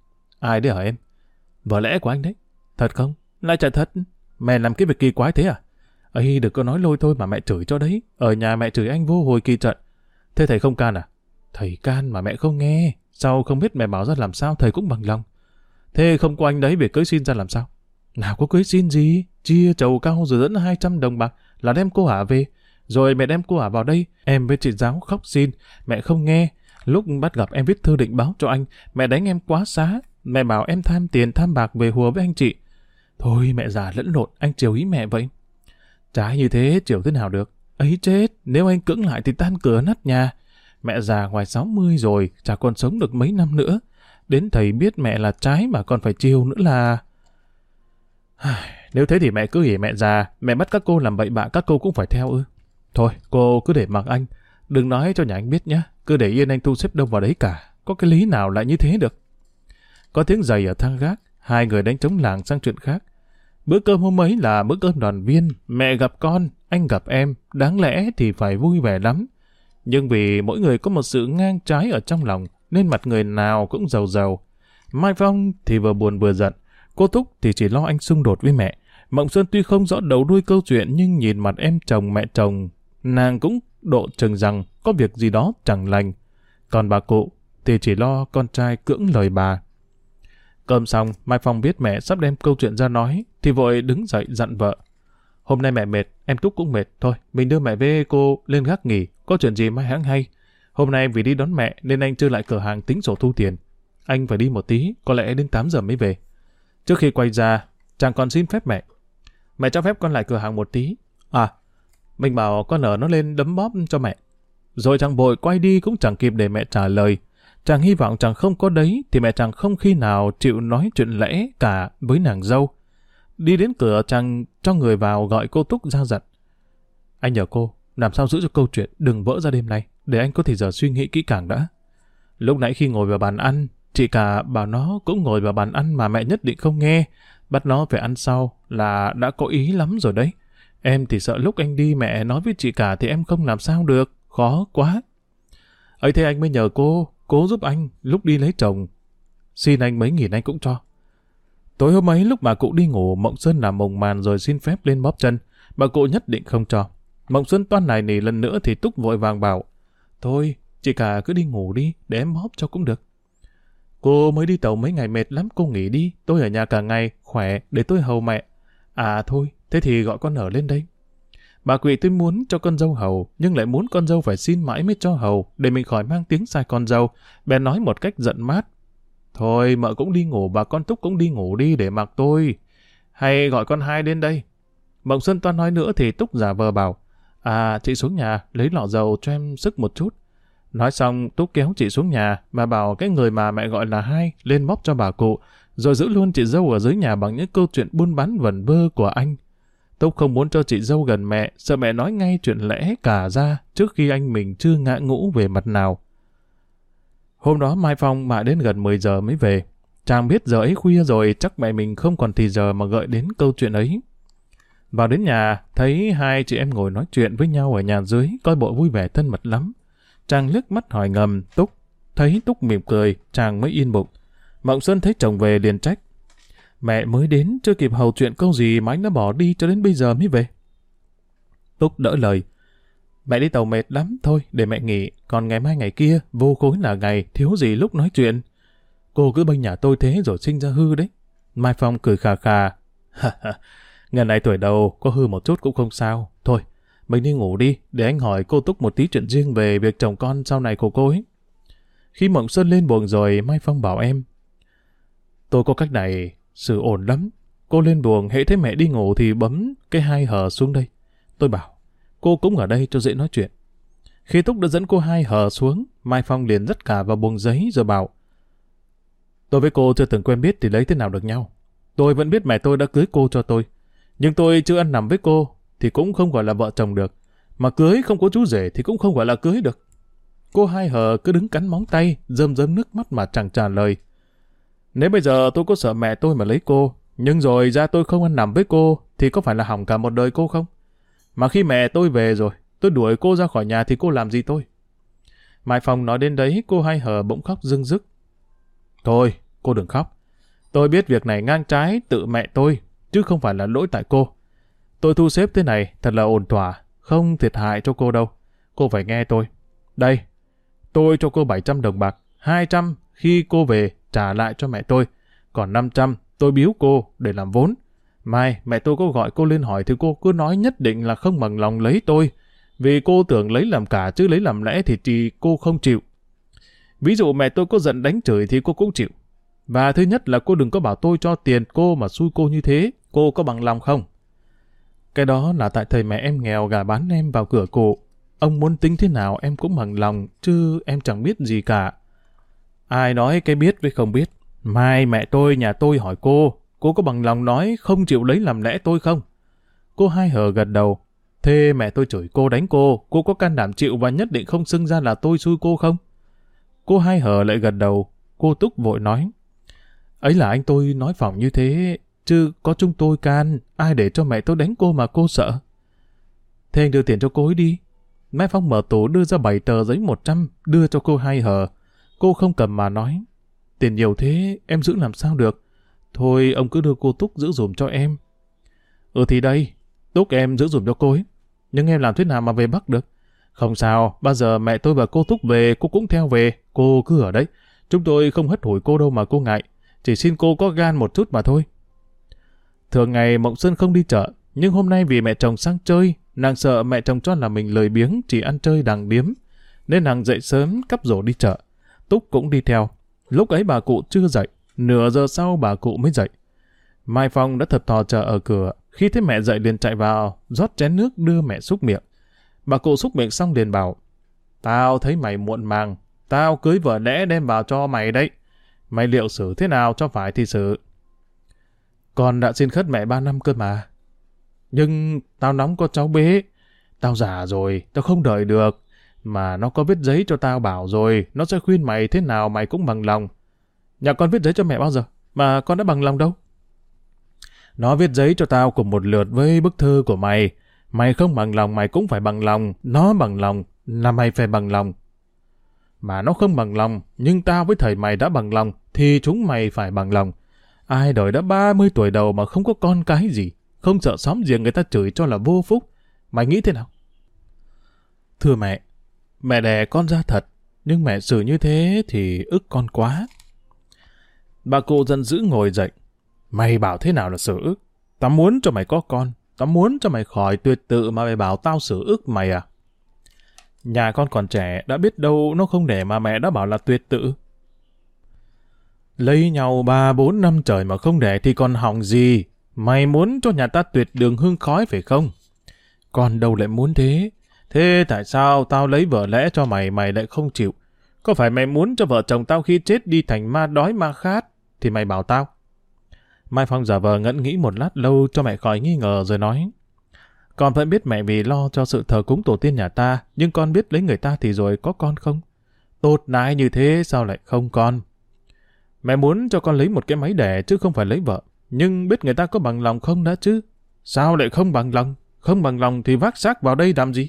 Ai đấy hả em? Vợ lẽ của anh đấy. Thật không? Lại chạy thật. Mẹ làm cái việc kỳ quái thế à? ấy được có nói lôi thôi mà mẹ chửi cho đấy. Ở nhà mẹ chửi anh vô hồi kỳ trận. Thế thầy không can à? Thầy can mà mẹ không nghe. Sao không biết mẹ bảo ra làm sao thầy cũng bằng lòng. Thế không có anh đấy về cưới xin ra làm sao? Nào có cưới xin gì? Chia chầu cao rồi dẫn 200 đồng bạc là đem cô Hả về. Rồi mẹ đem cô Hả vào đây, em với chị giáo khóc xin. Mẹ không nghe. Lúc bắt gặp em viết thư định báo cho anh, mẹ đánh em quá xá. Mẹ bảo em tham tiền tham bạc về hùa với anh chị. Thôi mẹ già lẫn lộn, anh chiều ý mẹ vậy. Trái như thế chiều thế nào được? Ấy chết, nếu anh cưỡng lại thì tan cửa nát nhà. Mẹ già ngoài 60 rồi, chả còn sống được mấy năm nữa. Đến thầy biết mẹ là trái mà còn phải chiều nữa là... Nếu thế thì mẹ cứ để mẹ già, mẹ bắt các cô làm bậy bạ các cô cũng phải theo ư. Thôi, cô cứ để mặc anh. Đừng nói cho nhà anh biết nhé. Cứ để yên anh thu xếp đông vào đấy cả. Có cái lý nào lại như thế được. Có tiếng giày ở thang gác. Hai người đánh trống làng sang chuyện khác. Bữa cơm hôm ấy là bữa cơm đoàn viên. Mẹ gặp con, anh gặp em. Đáng lẽ thì phải vui vẻ lắm. Nhưng vì mỗi người có một sự ngang trái ở trong lòng, nên mặt người nào cũng giàu giàu. Mai Phong thì vừa buồn vừa giận. Cô Túc thì chỉ lo anh xung đột với mẹ. Mộng Sơn tuy không rõ đầu đuôi câu chuyện nhưng nhìn mặt em chồng mẹ chồng, nàng cũng độ chừng rằng có việc gì đó chẳng lành. Còn bà cụ thì chỉ lo con trai cưỡng lời bà. Cơm xong, Mai Phong biết mẹ sắp đem câu chuyện ra nói, thì vội đứng dậy dặn vợ. Hôm nay mẹ mệt, em Túc cũng mệt. Thôi, mình đưa mẹ với cô lên gác nghỉ, có chuyện gì mai hãng hay. Hôm nay vì đi đón mẹ nên anh chưa lại cửa hàng tính sổ thu tiền. Anh phải đi một tí, có lẽ đến 8 giờ mới về. Trước khi quay ra, chàng còn xin phép mẹ. Mẹ cho phép con lại cửa hàng một tí. À, mình bảo con ở nó lên đấm bóp cho mẹ. Rồi chàng bội quay đi cũng chẳng kịp để mẹ trả lời. Chàng hy vọng chàng không có đấy thì mẹ chàng không khi nào chịu nói chuyện lẽ cả với nàng dâu. Đi đến cửa chàng cho người vào gọi cô Túc ra giận. Anh nhờ cô, làm sao giữ cho câu chuyện đừng vỡ ra đêm nay, để anh có thể giờ suy nghĩ kỹ càng đã. Lúc nãy khi ngồi vào bàn ăn, Chị cả bảo nó cũng ngồi vào bàn ăn mà mẹ nhất định không nghe. Bắt nó phải ăn sau là đã có ý lắm rồi đấy. Em thì sợ lúc anh đi mẹ nói với chị cả thì em không làm sao được. Khó quá. ấy thế anh mới nhờ cô, cố giúp anh lúc đi lấy chồng. Xin anh mấy nghìn anh cũng cho. Tối hôm ấy lúc bà cụ đi ngủ, Mộng Sơn làm mồng màn rồi xin phép lên bóp chân. Bà cụ nhất định không cho. Mộng Xuân toan này nỉ lần nữa thì Túc vội vàng bảo. Thôi, chị cả cứ đi ngủ đi, để em bóp cho cũng được. Cô mới đi tàu mấy ngày mệt lắm, cô nghỉ đi. Tôi ở nhà cả ngày, khỏe, để tôi hầu mẹ. À thôi, thế thì gọi con ở lên đây. Bà quỷ tôi muốn cho con dâu hầu, nhưng lại muốn con dâu phải xin mãi mới cho hầu, để mình khỏi mang tiếng sai con dâu. Bèn nói một cách giận mát. Thôi, mợ cũng đi ngủ, bà con Túc cũng đi ngủ đi để mặc tôi. Hay gọi con hai đến đây. Mộng Xuân Toan nói nữa thì Túc giả vờ bảo. À, chị xuống nhà, lấy lọ dầu cho em sức một chút. Nói xong, Túc kéo chị xuống nhà, mà bảo cái người mà mẹ gọi là hai lên móc cho bà cụ, rồi giữ luôn chị dâu ở dưới nhà bằng những câu chuyện buôn bán vẩn vơ của anh. Túc không muốn cho chị dâu gần mẹ, sợ mẹ nói ngay chuyện lẽ cả ra trước khi anh mình chưa ngã ngũ về mặt nào. Hôm đó Mai Phong mãi đến gần 10 giờ mới về. Chàng biết giờ ấy khuya rồi, chắc mẹ mình không còn thì giờ mà gợi đến câu chuyện ấy. Vào đến nhà, thấy hai chị em ngồi nói chuyện với nhau ở nhà dưới, coi bộ vui vẻ thân mật lắm. Chàng liếc mắt hỏi ngầm, Túc. Thấy Túc mỉm cười, chàng mới yên bụng. Mộng Xuân thấy chồng về liền trách. Mẹ mới đến, chưa kịp hầu chuyện câu gì mà anh đã bỏ đi cho đến bây giờ mới về. Túc đỡ lời. Mẹ đi tàu mệt lắm, thôi để mẹ nghỉ, còn ngày mai ngày kia, vô khối là ngày, thiếu gì lúc nói chuyện. Cô cứ bênh nhà tôi thế rồi sinh ra hư đấy. Mai Phong cười khà khà. Ngày này tuổi đầu, có hư một chút cũng không sao. Thôi, mình đi ngủ đi, để anh hỏi cô Túc một tí chuyện riêng về việc chồng con sau này của cô ấy. Khi Mộng Xuân lên buồn rồi, Mai Phong bảo em. Tôi có cách này, sự ổn lắm. Cô lên buồng hễ thấy mẹ đi ngủ thì bấm cái hai hờ xuống đây. Tôi bảo, cô cũng ở đây cho dễ nói chuyện. Khi Túc đã dẫn cô hai hờ xuống, Mai Phong liền dắt cả vào buồng giấy rồi bảo, Tôi với cô chưa từng quen biết thì lấy thế nào được nhau. Tôi vẫn biết mẹ tôi đã cưới cô cho tôi. Nhưng tôi chưa ăn nằm với cô thì cũng không gọi là vợ chồng được. Mà cưới không có chú rể thì cũng không gọi là cưới được. Cô hai hờ cứ đứng cắn móng tay, rơm rơm nước mắt mà chẳng trả lời. Nếu bây giờ tôi có sợ mẹ tôi mà lấy cô, nhưng rồi ra tôi không ăn nằm với cô, thì có phải là hỏng cả một đời cô không? Mà khi mẹ tôi về rồi, tôi đuổi cô ra khỏi nhà thì cô làm gì tôi? Mai Phong nói đến đấy, cô hay hờ bỗng khóc rưng rức. Thôi, cô đừng khóc. Tôi biết việc này ngang trái tự mẹ tôi, chứ không phải là lỗi tại cô. Tôi thu xếp thế này thật là ổn thỏa, không thiệt hại cho cô đâu. Cô phải nghe tôi. Đây, tôi cho cô 700 đồng bạc, 200 khi cô về trả lại cho mẹ tôi. Còn 500 tôi biếu cô để làm vốn. Mai mẹ tôi có gọi cô lên hỏi thì cô cứ nói nhất định là không bằng lòng lấy tôi. Vì cô tưởng lấy làm cả chứ lấy làm lẽ thì chỉ cô không chịu. Ví dụ mẹ tôi có giận đánh chửi thì cô cũng chịu. Và thứ nhất là cô đừng có bảo tôi cho tiền cô mà xui cô như thế. Cô có bằng lòng không? Cái đó là tại thầy mẹ em nghèo gà bán em vào cửa cụ. Ông muốn tính thế nào em cũng bằng lòng, chứ em chẳng biết gì cả. Ai nói cái biết với không biết. Mai mẹ tôi nhà tôi hỏi cô, cô có bằng lòng nói không chịu lấy làm lẽ tôi không? Cô hai hờ gật đầu. Thế mẹ tôi chửi cô đánh cô, cô có can đảm chịu và nhất định không xưng ra là tôi xui cô không? Cô hai hờ lại gật đầu, cô túc vội nói. Ấy là anh tôi nói phỏng như thế, chứ có chúng tôi can, ai để cho mẹ tôi đánh cô mà cô sợ. Thế anh đưa tiền cho cô ấy đi. Mai Phong mở tủ đưa ra bảy tờ giấy 100, đưa cho cô hai hờ. Cô không cầm mà nói. Tiền nhiều thế, em giữ làm sao được. Thôi, ông cứ đưa cô Túc giữ dùm cho em. Ừ thì đây, Túc em giữ dùm cho cô ấy. Nhưng em làm thế nào mà về Bắc được? Không sao, bao giờ mẹ tôi và cô Túc về, cô cũng theo về. Cô cứ ở đấy. Chúng tôi không hất hủi cô đâu mà cô ngại. Chỉ xin cô có gan một chút mà thôi. Thường ngày Mộng Xuân không đi chợ, nhưng hôm nay vì mẹ chồng sang chơi, nàng sợ mẹ chồng cho là mình lười biếng chỉ ăn chơi đàng điếm, nên nàng dậy sớm cắp rổ đi chợ. Túc cũng đi theo. Lúc ấy bà cụ chưa dậy, nửa giờ sau bà cụ mới dậy. Mai Phong đã thật thò chờ ở cửa, khi thấy mẹ dậy liền chạy vào, rót chén nước đưa mẹ xúc miệng. Bà cụ xúc miệng xong liền bảo, Tao thấy mày muộn màng, tao cưới vợ lẽ đem vào cho mày đấy. Mày liệu xử thế nào cho phải thì xử. Con đã xin khất mẹ ba năm cơ mà. Nhưng tao nóng có cháu bế. Tao già rồi, tao không đợi được. Mà nó có viết giấy cho tao bảo rồi, nó sẽ khuyên mày thế nào mày cũng bằng lòng. Nhà con viết giấy cho mẹ bao giờ? Mà con đã bằng lòng đâu? Nó viết giấy cho tao cùng một lượt với bức thư của mày. Mày không bằng lòng mày cũng phải bằng lòng. Nó bằng lòng là mày phải bằng lòng. Mà nó không bằng lòng, nhưng tao với thầy mày đã bằng lòng, thì chúng mày phải bằng lòng. Ai đời đã 30 tuổi đầu mà không có con cái gì, không sợ xóm giềng người ta chửi cho là vô phúc. Mày nghĩ thế nào? Thưa mẹ, mẹ đẻ con ra thật, nhưng mẹ xử như thế thì ức con quá. Bà cụ giận dữ ngồi dậy. Mày bảo thế nào là xử ức? Tao muốn cho mày có con, tao muốn cho mày khỏi tuyệt tự mà mày bảo tao xử ức mày à? Nhà con còn trẻ, đã biết đâu nó không để mà mẹ đã bảo là tuyệt tự. Lấy nhau ba bốn năm trời mà không để thì còn hỏng gì. Mày muốn cho nhà ta tuyệt đường hương khói phải không? Con đâu lại muốn thế? Thế tại sao tao lấy vợ lẽ cho mày mày lại không chịu? Có phải mày muốn cho vợ chồng tao khi chết đi thành ma đói ma khát? Thì mày bảo tao. Mai Phong giả vờ ngẫn nghĩ một lát lâu cho mẹ khỏi nghi ngờ rồi nói. Con vẫn biết mẹ vì lo cho sự thờ cúng tổ tiên nhà ta, nhưng con biết lấy người ta thì rồi có con không? Tốt nái như thế sao lại không con? Mẹ muốn cho con lấy một cái máy đẻ chứ không phải lấy vợ. Nhưng biết người ta có bằng lòng không đã chứ? Sao lại không bằng lòng? Không bằng lòng thì vác xác vào đây làm gì?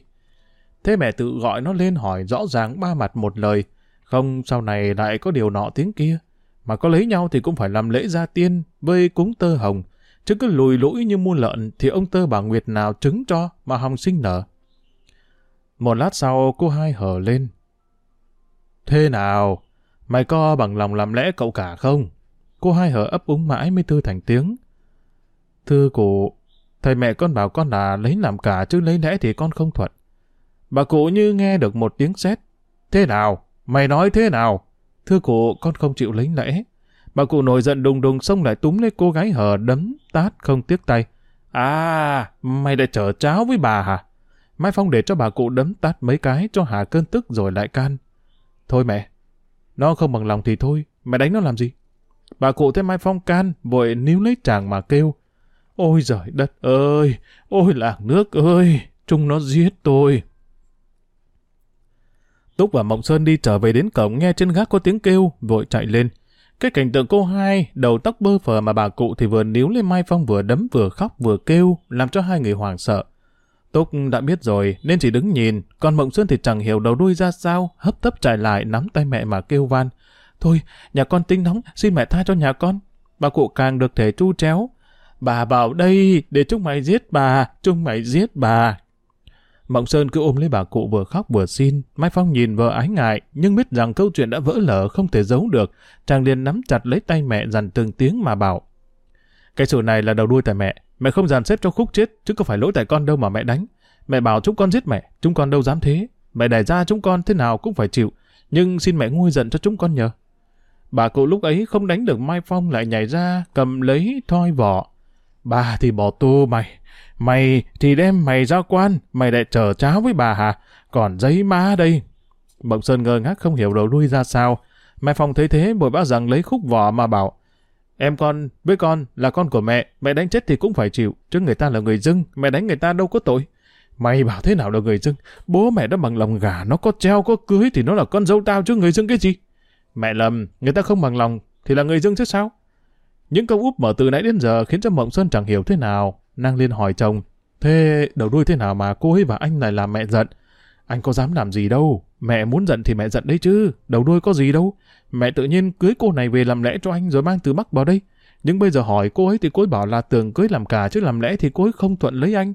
Thế mẹ tự gọi nó lên hỏi rõ ràng ba mặt một lời. Không sau này lại có điều nọ tiếng kia. Mà có lấy nhau thì cũng phải làm lễ gia tiên với cúng tơ hồng. Chứ cứ lùi lũi như muôn lợn thì ông tơ bà Nguyệt nào trứng cho mà hòng sinh nở. Một lát sau cô hai hở lên. Thế nào? Mày có bằng lòng làm lẽ cậu cả không? Cô hai hở ấp úng mãi mới tư thành tiếng. Thưa cụ, thầy mẹ con bảo con là lấy làm cả chứ lấy lẽ thì con không thuận. Bà cụ như nghe được một tiếng sét. Thế nào? Mày nói thế nào? Thưa cụ, con không chịu lấy lẽ. Bà cụ nổi giận đùng đùng xông lại túm lấy cô gái hờ đấm, tát không tiếc tay. À, mày đã chở cháo với bà hả? Mai Phong để cho bà cụ đấm tát mấy cái cho hạ cơn tức rồi lại can. Thôi mẹ, nó không bằng lòng thì thôi, mẹ đánh nó làm gì? Bà cụ thấy Mai Phong can, vội níu lấy chàng mà kêu. Ôi giời đất ơi, ôi làng nước ơi, chúng nó giết tôi. Túc và Mộng Sơn đi trở về đến cổng nghe trên gác có tiếng kêu, vội chạy lên. Cái cảnh tượng cô hai, đầu tóc bơ phờ mà bà cụ thì vừa níu lên Mai Phong vừa đấm vừa khóc vừa kêu, làm cho hai người hoảng sợ. Túc đã biết rồi nên chỉ đứng nhìn, còn Mộng Sơn thì chẳng hiểu đầu đuôi ra sao, hấp tấp chạy lại nắm tay mẹ mà kêu van. Thôi, nhà con tinh nóng, xin mẹ tha cho nhà con. Bà cụ càng được thể chu chéo. Bà bảo đây, để chúng mày giết bà, chúng mày giết bà. Mộng Sơn cứ ôm lấy bà cụ vừa khóc vừa xin. Mai Phong nhìn vợ ái ngại, nhưng biết rằng câu chuyện đã vỡ lở không thể giấu được. Chàng liền nắm chặt lấy tay mẹ dằn từng tiếng mà bảo. Cái sự này là đầu đuôi tại mẹ. Mẹ không dàn xếp cho khúc chết, chứ có phải lỗi tại con đâu mà mẹ đánh. Mẹ bảo chúng con giết mẹ, chúng con đâu dám thế. Mẹ đẻ ra chúng con thế nào cũng phải chịu. Nhưng xin mẹ nguôi giận cho chúng con nhờ. Bà cụ lúc ấy không đánh được Mai Phong lại nhảy ra, cầm lấy thoi vỏ. Bà thì bỏ tù mày. Mày thì đem mày ra quan, mày lại chờ cháo với bà hả? Còn giấy má đây. Mộng Sơn ngơ ngác không hiểu đầu đuôi ra sao. Mai Phong thấy thế bồi bác rằng lấy khúc vỏ mà bảo. Em con với con là con của mẹ, mẹ đánh chết thì cũng phải chịu, chứ người ta là người dưng, mẹ đánh người ta đâu có tội. Mày bảo thế nào là người dưng, bố mẹ đã bằng lòng gà nó có treo có cưới thì nó là con dâu tao chứ người dưng cái gì. Mẹ lầm, người ta không bằng lòng thì là người dưng chứ sao? Những câu úp mở từ nãy đến giờ khiến cho Mộng Sơn chẳng hiểu thế nào. Nàng liên hỏi chồng, thế đầu đuôi thế nào mà cô ấy và anh lại làm mẹ giận? Anh có dám làm gì đâu, mẹ muốn giận thì mẹ giận đấy chứ, đầu đuôi có gì đâu. Mẹ tự nhiên cưới cô này về làm lẽ cho anh rồi mang từ Bắc vào đây. Nhưng bây giờ hỏi cô ấy thì cô ấy bảo là tưởng cưới làm cả chứ làm lẽ thì cô ấy không thuận lấy anh.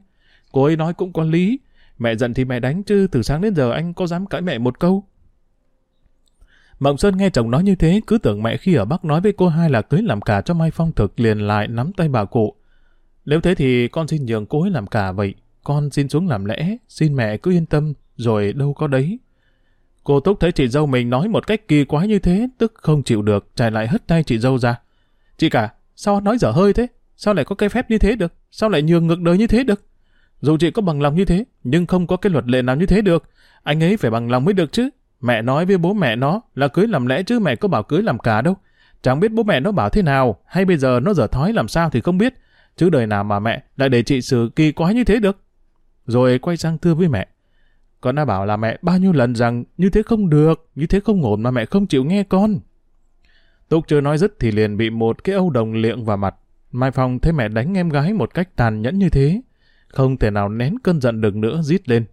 Cô ấy nói cũng có lý. Mẹ giận thì mẹ đánh chứ từ sáng đến giờ anh có dám cãi mẹ một câu. Mộng Sơn nghe chồng nói như thế, cứ tưởng mẹ khi ở Bắc nói với cô hai là cưới làm cả cho Mai Phong thực liền lại nắm tay bà cụ. Nếu thế thì con xin nhường cô ấy làm cả vậy, con xin xuống làm lẽ, xin mẹ cứ yên tâm, rồi đâu có đấy. Cô Túc thấy chị dâu mình nói một cách kỳ quái như thế, tức không chịu được, trải lại hất tay chị dâu ra. Chị cả, sao nói dở hơi thế? Sao lại có cái phép như thế được? Sao lại nhường ngược đời như thế được? Dù chị có bằng lòng như thế, nhưng không có cái luật lệ nào như thế được. Anh ấy phải bằng lòng mới được chứ. Mẹ nói với bố mẹ nó là cưới làm lẽ chứ mẹ có bảo cưới làm cả đâu. Chẳng biết bố mẹ nó bảo thế nào, hay bây giờ nó dở thói làm sao thì không biết. Chứ đời nào mà mẹ lại để chị xử kỳ quái như thế được. Rồi quay sang thưa với mẹ. Con đã bảo là mẹ bao nhiêu lần rằng như thế không được, như thế không ổn mà mẹ không chịu nghe con. Túc chưa nói dứt thì liền bị một cái âu đồng liệng vào mặt. Mai Phong thấy mẹ đánh em gái một cách tàn nhẫn như thế. Không thể nào nén cơn giận được nữa rít lên.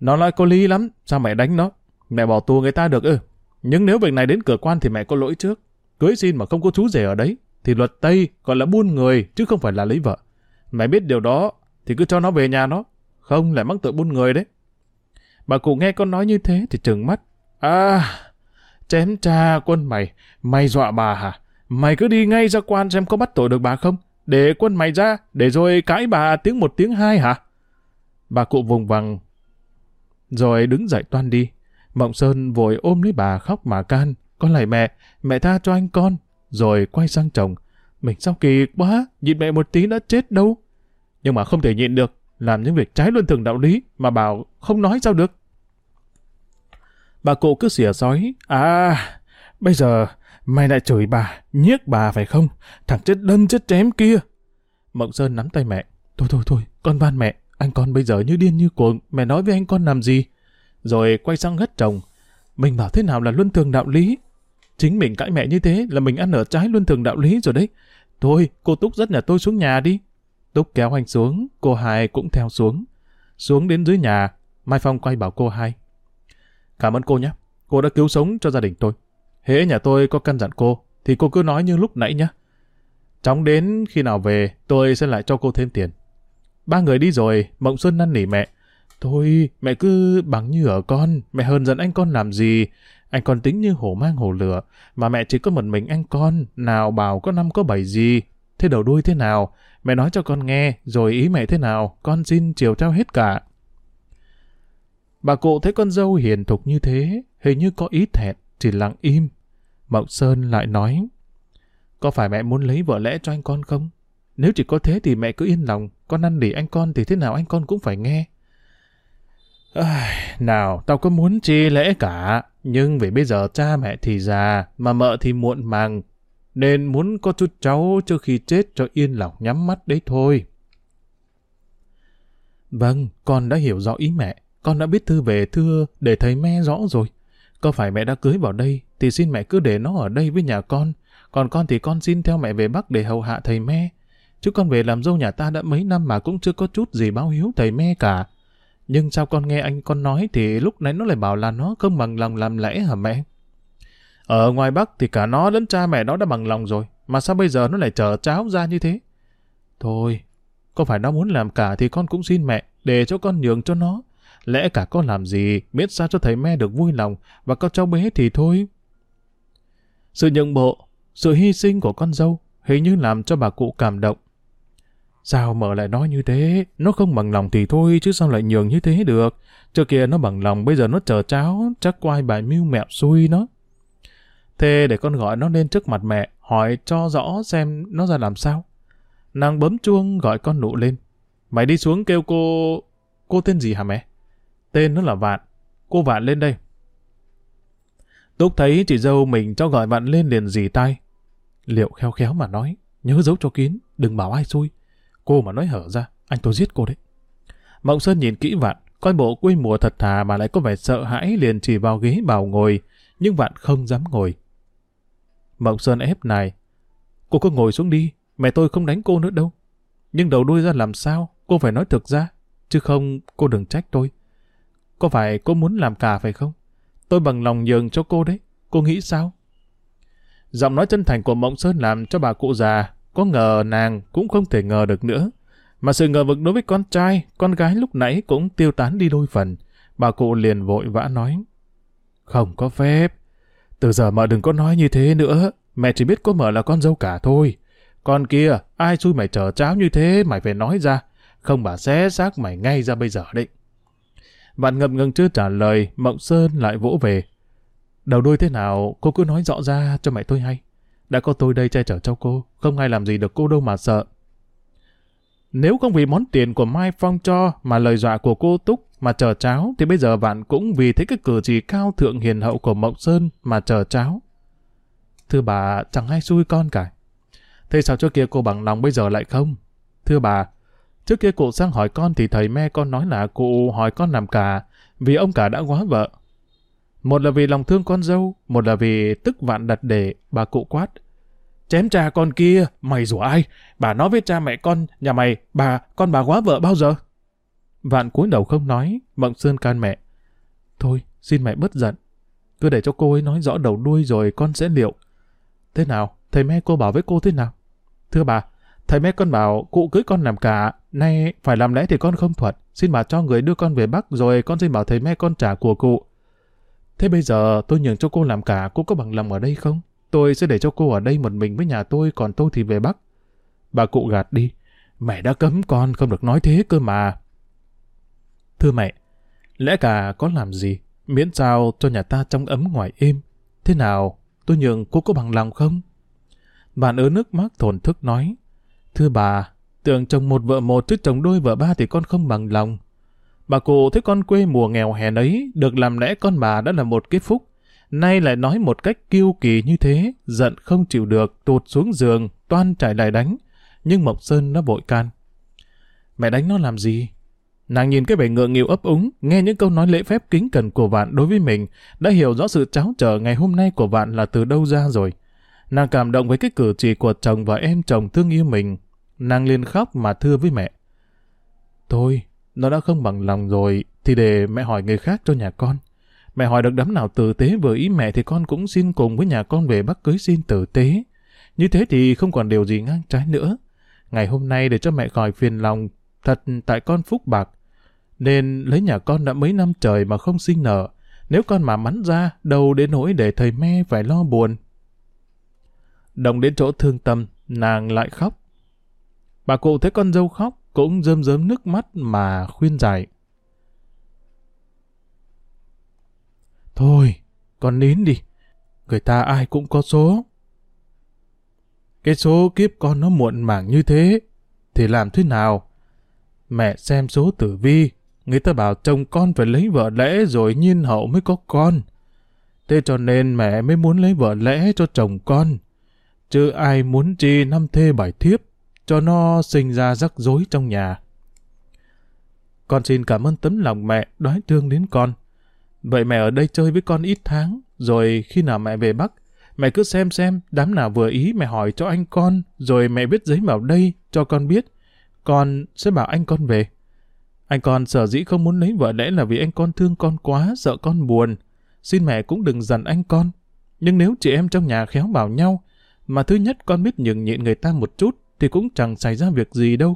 Nó nói có lý lắm, sao mẹ đánh nó? Mẹ bỏ tù người ta được ư? Nhưng nếu việc này đến cửa quan thì mẹ có lỗi trước. Cưới xin mà không có chú rể ở đấy, thì luật Tây gọi là buôn người chứ không phải là lấy vợ. Mẹ biết điều đó thì cứ cho nó về nhà nó, không lại mắc tội buôn người đấy. Bà cụ nghe con nói như thế thì trừng mắt. À, chém cha quân mày, mày dọa bà hả? Mày cứ đi ngay ra quan xem có bắt tội được bà không? Để quân mày ra, để rồi cãi bà tiếng một tiếng hai hả? Bà cụ vùng vằng, rồi đứng dậy toan đi. Mộng Sơn vội ôm lấy bà khóc mà can. Con lại mẹ, mẹ tha cho anh con. Rồi quay sang chồng. Mình sao kỳ quá, nhịn mẹ một tí đã chết đâu. Nhưng mà không thể nhịn được, làm những việc trái luân thường đạo lý mà bảo không nói sao được. Bà cụ cứ xỉa sói. À, bây giờ mày lại chửi bà, nhiếc bà phải không? Thằng chết đâm chết chém kia. Mộng Sơn nắm tay mẹ. Thôi thôi thôi, con van mẹ, anh con bây giờ như điên như cuồng, mẹ nói với anh con làm gì? Rồi quay sang hất chồng. Mình bảo thế nào là luân thường đạo lý? Chính mình cãi mẹ như thế là mình ăn ở trái luân thường đạo lý rồi đấy. Thôi, cô Túc rất nhà tôi xuống nhà đi. Túc kéo anh xuống, cô hai cũng theo xuống. Xuống đến dưới nhà, Mai Phong quay bảo cô hai. Cảm ơn cô nhé, cô đã cứu sống cho gia đình tôi. Hễ nhà tôi có căn dặn cô, thì cô cứ nói như lúc nãy nhé. Chóng đến khi nào về, tôi sẽ lại cho cô thêm tiền. Ba người đi rồi, Mộng Xuân năn nỉ mẹ. Thôi, mẹ cứ bằng như ở con, mẹ hơn giận anh con làm gì. Anh con tính như hổ mang hổ lửa, mà mẹ chỉ có một mình anh con, nào bảo có năm có bảy gì. Thế đầu đuôi thế nào? Mẹ nói cho con nghe, rồi ý mẹ thế nào, con xin chiều theo hết cả. Bà cụ thấy con dâu hiền thục như thế, hình như có ý thẹn, chỉ lặng im. Mộng Sơn lại nói, có phải mẹ muốn lấy vợ lẽ cho anh con không? Nếu chỉ có thế thì mẹ cứ yên lòng, con năn nỉ anh con thì thế nào anh con cũng phải nghe. À, nào, tao có muốn chi lẽ cả, nhưng vì bây giờ cha mẹ thì già, mà mợ thì muộn màng, nên muốn có chút cháu trước khi chết cho yên lòng nhắm mắt đấy thôi. Vâng, con đã hiểu rõ ý mẹ, con đã biết thư về thưa để thầy me rõ rồi. Có phải mẹ đã cưới vào đây, thì xin mẹ cứ để nó ở đây với nhà con, còn con thì con xin theo mẹ về Bắc để hầu hạ thầy me. Chứ con về làm dâu nhà ta đã mấy năm mà cũng chưa có chút gì báo hiếu thầy me cả. Nhưng sao con nghe anh con nói thì lúc nãy nó lại bảo là nó không bằng lòng làm lẽ hả mẹ? Ở ngoài Bắc thì cả nó lẫn cha mẹ nó đã bằng lòng rồi, mà sao bây giờ nó lại chở cháo ra như thế? Thôi, có phải nó muốn làm cả thì con cũng xin mẹ, để cho con nhường cho nó. Lẽ cả con làm gì, biết sao cho thầy me được vui lòng, và con cháu bé thì thôi. Sự nhượng bộ, sự hy sinh của con dâu, hình như làm cho bà cụ cảm động. Sao mở lại nói như thế? Nó không bằng lòng thì thôi, chứ sao lại nhường như thế được? Trước kia nó bằng lòng, bây giờ nó chờ cháo, chắc quay bài mưu mẹo xui nó. Thế để con gọi nó lên trước mặt mẹ, hỏi cho rõ xem nó ra làm sao. Nàng bấm chuông gọi con nụ lên. Mày đi xuống kêu cô... Cô tên gì hả mẹ? Tên nó là Vạn. Cô Vạn lên đây. Túc thấy chị dâu mình cho gọi Vạn lên liền dì tay. Liệu khéo khéo mà nói, nhớ giấu cho kín, đừng bảo ai xui. Cô mà nói hở ra, anh tôi giết cô đấy. Mộng Sơn nhìn kỹ Vạn, coi bộ quê mùa thật thà mà lại có vẻ sợ hãi liền chỉ vào ghế bảo ngồi, nhưng Vạn không dám ngồi. Mộng Sơn ép này. Cô cứ ngồi xuống đi, mẹ tôi không đánh cô nữa đâu. Nhưng đầu đuôi ra làm sao, cô phải nói thực ra. Chứ không, cô đừng trách tôi. Có phải cô muốn làm cả phải không? Tôi bằng lòng nhường cho cô đấy. Cô nghĩ sao? Giọng nói chân thành của Mộng Sơn làm cho bà cụ già, có ngờ nàng cũng không thể ngờ được nữa. Mà sự ngờ vực đối với con trai, con gái lúc nãy cũng tiêu tán đi đôi phần. Bà cụ liền vội vã nói. Không có phép. Từ giờ mợ đừng có nói như thế nữa. Mẹ chỉ biết có mợ là con dâu cả thôi. Con kia, ai xui mày chờ cháo như thế, mày phải nói ra. Không bà xé xác mày ngay ra bây giờ đấy. Bạn ngập ngừng chưa trả lời, Mộng Sơn lại vỗ về. Đầu đuôi thế nào, cô cứ nói rõ ra cho mẹ tôi hay. Đã có tôi đây che chở cho cô, không ai làm gì được cô đâu mà sợ. Nếu không vì món tiền của Mai Phong cho mà lời dọa của cô Túc mà chờ cháo, thì bây giờ bạn cũng vì thấy cái cử chỉ cao thượng hiền hậu của Mộng Sơn mà chờ cháo. Thưa bà, chẳng ai xui con cả. Thế sao trước kia cô bằng lòng bây giờ lại không? Thưa bà, trước kia cụ sang hỏi con thì thầy me con nói là cụ hỏi con làm cả, vì ông cả đã quá vợ. Một là vì lòng thương con dâu, một là vì tức vạn đặt để bà cụ quát. Chém cha con kia, mày rủa ai? Bà nói với cha mẹ con, nhà mày, bà, con bà quá vợ bao giờ? Vạn cúi đầu không nói, Mộng Sơn can mẹ. Thôi, xin mẹ bớt giận. Cứ để cho cô ấy nói rõ đầu đuôi rồi con sẽ liệu. Thế nào? Thầy mẹ cô bảo với cô thế nào? Thưa bà, thầy mẹ con bảo cụ cưới con làm cả, nay phải làm lẽ thì con không thuận. Xin bà cho người đưa con về Bắc rồi con xin bảo thầy mẹ con trả của cụ. Thế bây giờ tôi nhường cho cô làm cả, cô có bằng lòng ở đây không? Tôi sẽ để cho cô ở đây một mình với nhà tôi, còn tôi thì về Bắc. Bà cụ gạt đi. Mẹ đã cấm con không được nói thế cơ mà. Thưa mẹ, lẽ cả có làm gì, miễn sao cho nhà ta trong ấm ngoài êm. Thế nào, tôi nhường cô có bằng lòng không? Bạn ớ nước mắt thổn thức nói. Thưa bà, tưởng chồng một vợ một chứ chồng đôi vợ ba thì con không bằng lòng. Bà cụ thấy con quê mùa nghèo hèn ấy, được làm lẽ con bà đã là một cái phúc. Nay lại nói một cách kiêu kỳ như thế, giận không chịu được, tụt xuống giường, toan trải đài đánh. Nhưng Mộc Sơn nó vội can. Mẹ đánh nó làm gì? Nàng nhìn cái vẻ ngượng nghịu ấp úng, nghe những câu nói lễ phép kính cẩn của Vạn đối với mình, đã hiểu rõ sự cháo trở ngày hôm nay của Vạn là từ đâu ra rồi. Nàng cảm động với cái cử chỉ của chồng và em chồng thương yêu mình. Nàng liền khóc mà thưa với mẹ. Thôi, nó đã không bằng lòng rồi, thì để mẹ hỏi người khác cho nhà con. Mẹ hỏi được đám nào tử tế vừa ý mẹ thì con cũng xin cùng với nhà con về bắt cưới xin tử tế. Như thế thì không còn điều gì ngang trái nữa. Ngày hôm nay để cho mẹ khỏi phiền lòng, thật tại con phúc bạc. Nên lấy nhà con đã mấy năm trời mà không sinh nở. Nếu con mà mắn ra, đâu đến nỗi để thầy me phải lo buồn. Đồng đến chỗ thương tâm, nàng lại khóc. Bà cụ thấy con dâu khóc, cũng rơm rớm nước mắt mà khuyên giải. Thôi, con nín đi. Người ta ai cũng có số. Cái số kiếp con nó muộn màng như thế, thì làm thế nào? Mẹ xem số tử vi, người ta bảo chồng con phải lấy vợ lẽ rồi nhiên hậu mới có con. Thế cho nên mẹ mới muốn lấy vợ lẽ cho chồng con. Chứ ai muốn chi năm thê bảy thiếp, cho nó sinh ra rắc rối trong nhà. Con xin cảm ơn tấm lòng mẹ đói thương đến con. Vậy mẹ ở đây chơi với con ít tháng, rồi khi nào mẹ về Bắc, mẹ cứ xem xem, đám nào vừa ý mẹ hỏi cho anh con, rồi mẹ viết giấy vào đây cho con biết. Con sẽ bảo anh con về. Anh con sở dĩ không muốn lấy vợ lẽ là vì anh con thương con quá, sợ con buồn. Xin mẹ cũng đừng giận anh con. Nhưng nếu chị em trong nhà khéo bảo nhau, mà thứ nhất con biết nhường nhịn người ta một chút, thì cũng chẳng xảy ra việc gì đâu.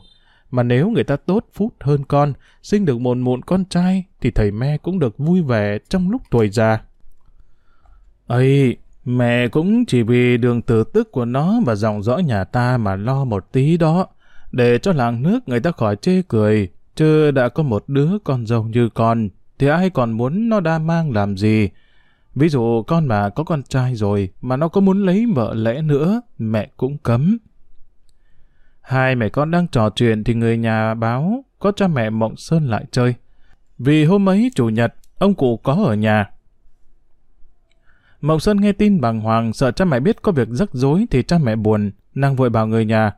Mà nếu người ta tốt phút hơn con, sinh được một mụn con trai, thì thầy me cũng được vui vẻ trong lúc tuổi già. ấy mẹ cũng chỉ vì đường tử tức của nó và dòng dõi nhà ta mà lo một tí đó, để cho làng nước người ta khỏi chê cười, chứ đã có một đứa con dâu như con, thì ai còn muốn nó đa mang làm gì. Ví dụ con mà có con trai rồi, mà nó có muốn lấy vợ lẽ nữa, mẹ cũng cấm. Hai mẹ con đang trò chuyện thì người nhà báo có cha mẹ Mộng Sơn lại chơi. Vì hôm ấy chủ nhật, ông cụ có ở nhà. Mộng Sơn nghe tin bàng hoàng sợ cha mẹ biết có việc rắc rối thì cha mẹ buồn, nàng vội bảo người nhà.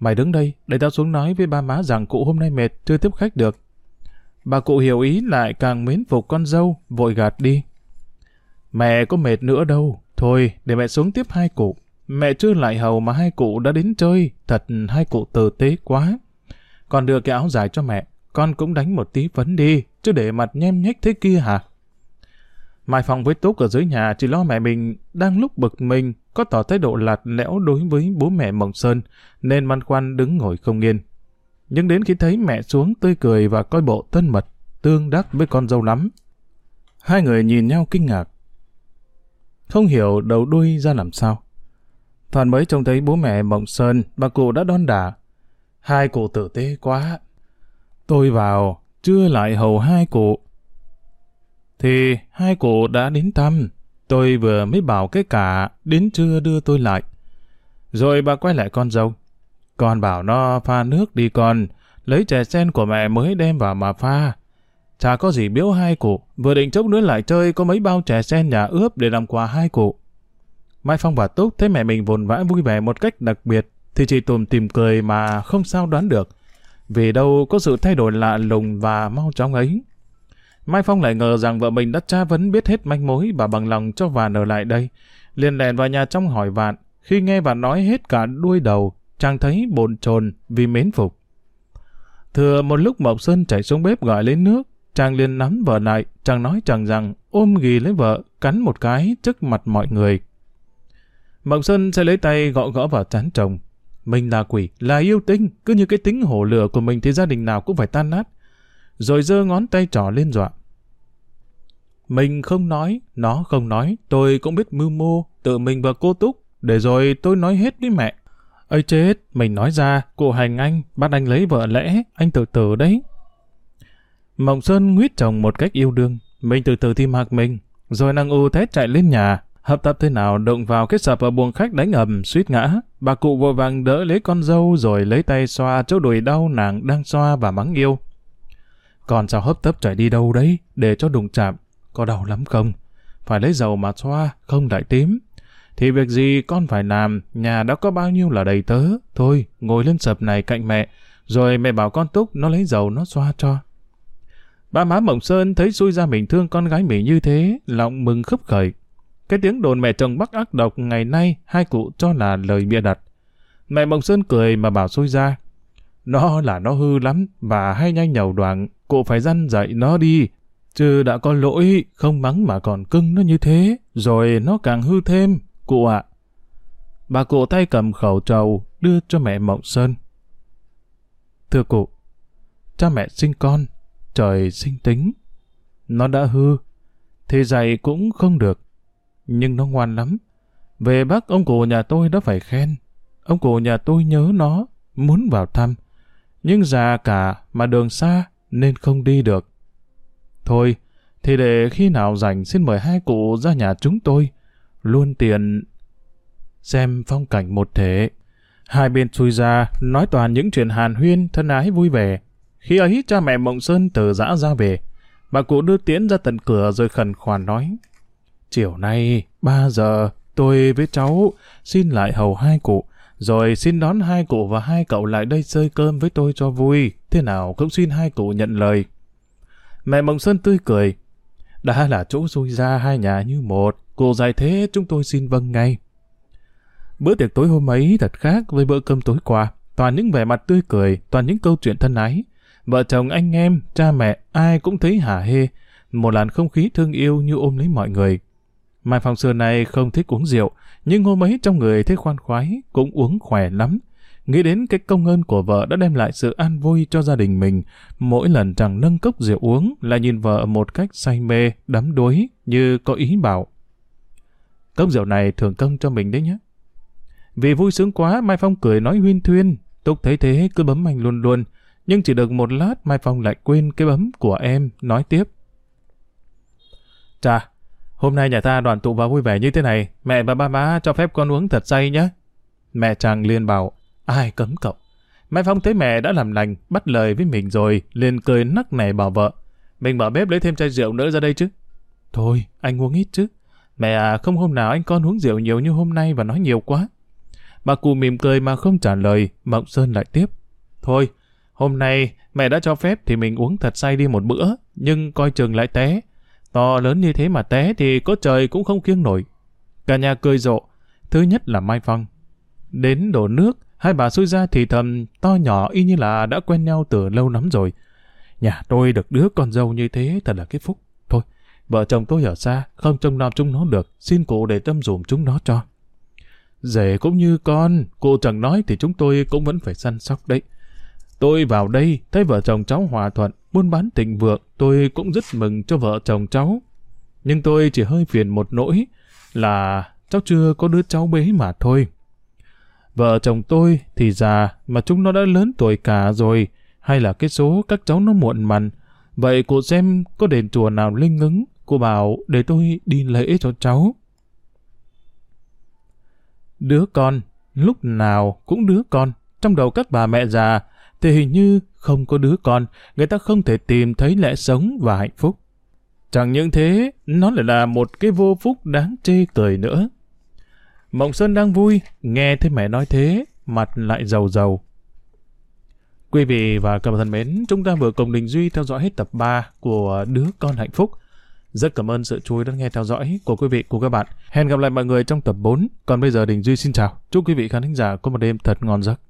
Mày đứng đây, để tao xuống nói với ba má rằng cụ hôm nay mệt, chưa tiếp khách được. Bà cụ hiểu ý lại càng mến phục con dâu, vội gạt đi. Mẹ có mệt nữa đâu, thôi để mẹ xuống tiếp hai cụ. Mẹ chưa lại hầu mà hai cụ đã đến chơi, thật hai cụ tử tế quá. Còn đưa cái áo dài cho mẹ, con cũng đánh một tí phấn đi, chứ để mặt nhem nhếch thế kia hả? Mai phòng với Túc ở dưới nhà chỉ lo mẹ mình đang lúc bực mình, có tỏ thái độ lạt lẽo đối với bố mẹ Mộng Sơn, nên băn khoăn đứng ngồi không yên. Nhưng đến khi thấy mẹ xuống tươi cười và coi bộ thân mật, tương đắc với con dâu lắm. Hai người nhìn nhau kinh ngạc. Không hiểu đầu đuôi ra làm sao. Thoàn mới trông thấy bố mẹ Mộng Sơn, bà cụ đã đón đả. Hai cụ tử tế quá. Tôi vào, chưa lại hầu hai cụ. Thì hai cụ đã đến thăm. Tôi vừa mới bảo cái cả, đến trưa đưa tôi lại. Rồi bà quay lại con dâu. Con bảo nó pha nước đi con, lấy chè sen của mẹ mới đem vào mà pha. Chả có gì biếu hai cụ, vừa định chốc nữa lại chơi có mấy bao chè sen nhà ướp để làm quà hai cụ. Mai Phong và Túc thấy mẹ mình vồn vã vui vẻ một cách đặc biệt, thì chỉ tùm tìm cười mà không sao đoán được. Vì đâu có sự thay đổi lạ lùng và mau chóng ấy. Mai Phong lại ngờ rằng vợ mình đã tra vấn biết hết manh mối và bằng lòng cho Vạn ở lại đây. liền lèn vào nhà trong hỏi Vạn, khi nghe Vạn nói hết cả đuôi đầu, chàng thấy bồn chồn vì mến phục. Thừa một lúc Mộc Sơn chạy xuống bếp gọi lấy nước, chàng liền nắm vợ lại, chàng nói chàng rằng ôm ghì lấy vợ, cắn một cái trước mặt mọi người. Mộng Sơn sẽ lấy tay gõ gõ vào chán chồng. Mình là quỷ, là yêu tinh, cứ như cái tính hổ lửa của mình thì gia đình nào cũng phải tan nát. Rồi giơ ngón tay trỏ lên dọa. Mình không nói, nó không nói, tôi cũng biết mưu mô, tự mình và cô Túc, để rồi tôi nói hết với mẹ. Ây chết, mình nói ra, cụ hành anh, bắt anh lấy vợ lẽ, anh từ từ đấy. Mộng Sơn nguyết chồng một cách yêu đương, mình từ từ thì mặc mình, rồi nàng u thét chạy lên nhà, Hấp tấp thế nào đụng vào cái sập ở buồng khách đánh ầm, suýt ngã. Bà cụ vội vàng đỡ lấy con dâu rồi lấy tay xoa chỗ đùi đau nàng đang xoa và mắng yêu. Còn sao hấp tấp chạy đi đâu đấy, để cho đụng chạm. Có đau lắm không? Phải lấy dầu mà xoa, không đại tím. Thì việc gì con phải làm, nhà đã có bao nhiêu là đầy tớ. Thôi, ngồi lên sập này cạnh mẹ, rồi mẹ bảo con Túc nó lấy dầu nó xoa cho. Ba má Mộng Sơn thấy xui ra mình thương con gái mình như thế, lòng mừng khấp khởi. Cái tiếng đồn mẹ chồng bắt ác độc ngày nay hai cụ cho là lời bịa đặt. Mẹ Mộng Sơn cười mà bảo xôi ra. Nó là nó hư lắm và hay nhanh nhầu đoạn, cụ phải dăn dạy nó đi. Chứ đã có lỗi, không mắng mà còn cưng nó như thế, rồi nó càng hư thêm, cụ ạ. Bà cụ tay cầm khẩu trầu đưa cho mẹ Mộng Sơn. Thưa cụ, cha mẹ sinh con, trời sinh tính. Nó đã hư, thì dạy cũng không được. Nhưng nó ngoan lắm. Về bác ông cụ nhà tôi đã phải khen. Ông cụ nhà tôi nhớ nó, muốn vào thăm. Nhưng già cả mà đường xa nên không đi được. Thôi, thì để khi nào rảnh xin mời hai cụ ra nhà chúng tôi. Luôn tiền xem phong cảnh một thể. Hai bên xui ra, nói toàn những chuyện hàn huyên, thân ái vui vẻ. Khi ấy cha mẹ Mộng Sơn từ giã ra về, bà cụ đưa tiễn ra tận cửa rồi khẩn khoản nói. Chiều nay, ba giờ, tôi với cháu xin lại hầu hai cụ, rồi xin đón hai cụ và hai cậu lại đây chơi cơm với tôi cho vui. Thế nào cũng xin hai cụ nhận lời. Mẹ Mộng Sơn tươi cười. Đã là chỗ xui ra hai nhà như một, cụ dạy thế chúng tôi xin vâng ngay. Bữa tiệc tối hôm ấy thật khác với bữa cơm tối qua. Toàn những vẻ mặt tươi cười, toàn những câu chuyện thân ái. Vợ chồng anh em, cha mẹ, ai cũng thấy hả hê. Một làn không khí thương yêu như ôm lấy mọi người. Mai Phong xưa này không thích uống rượu, nhưng hôm ấy trong người thấy khoan khoái, cũng uống khỏe lắm. Nghĩ đến cái công ơn của vợ đã đem lại sự an vui cho gia đình mình. Mỗi lần chẳng nâng cốc rượu uống là nhìn vợ một cách say mê, đắm đuối, như có ý bảo. Cốc rượu này thường công cho mình đấy nhé. Vì vui sướng quá, Mai Phong cười nói huyên thuyên. Túc thấy thế cứ bấm anh luôn luôn. Nhưng chỉ được một lát Mai Phong lại quên cái bấm của em, nói tiếp. Chà, hôm nay nhà ta đoàn tụ và vui vẻ như thế này, mẹ và ba má cho phép con uống thật say nhé. Mẹ chàng liền bảo, ai cấm cậu. Mai Phong thấy mẹ đã làm lành, bắt lời với mình rồi, liền cười nắc nẻ bảo vợ. Mình bảo bếp lấy thêm chai rượu nữa ra đây chứ. Thôi, anh uống ít chứ. Mẹ à, không hôm nào anh con uống rượu nhiều như hôm nay và nói nhiều quá. Bà cụ mỉm cười mà không trả lời, Mộng Sơn lại tiếp. Thôi, hôm nay mẹ đã cho phép thì mình uống thật say đi một bữa, nhưng coi chừng lại té. To lớn như thế mà té thì có trời cũng không kiêng nổi. Cả nhà cười rộ. Thứ nhất là Mai Phong. Đến đổ nước, hai bà xui ra thì thầm to nhỏ y như là đã quen nhau từ lâu lắm rồi. Nhà tôi được đứa con dâu như thế thật là cái phúc. Thôi, vợ chồng tôi ở xa, không trông nom chúng nó được, xin cụ để tâm dùm chúng nó cho. Rể cũng như con, cô chẳng nói thì chúng tôi cũng vẫn phải săn sóc đấy. Tôi vào đây, thấy vợ chồng cháu hòa thuận, buôn bán tịnh vượng, tôi cũng rất mừng cho vợ chồng cháu. Nhưng tôi chỉ hơi phiền một nỗi là cháu chưa có đứa cháu bế mà thôi. Vợ chồng tôi thì già mà chúng nó đã lớn tuổi cả rồi, hay là cái số các cháu nó muộn mằn. Vậy cô xem có đền chùa nào linh ứng, cô bảo để tôi đi lễ cho cháu. Đứa con, lúc nào cũng đứa con. Trong đầu các bà mẹ già, thì hình như không có đứa con, người ta không thể tìm thấy lẽ sống và hạnh phúc. Chẳng những thế, nó lại là một cái vô phúc đáng chê cười nữa. Mộng Sơn đang vui, nghe thấy mẹ nói thế, mặt lại giàu giàu Quý vị và các bạn thân mến, chúng ta vừa cùng Đình Duy theo dõi hết tập 3 của Đứa Con Hạnh Phúc. Rất cảm ơn sự chú ý lắng nghe theo dõi của quý vị của các bạn. Hẹn gặp lại mọi người trong tập 4. Còn bây giờ Đình Duy xin chào. Chúc quý vị khán thính giả có một đêm thật ngon giấc.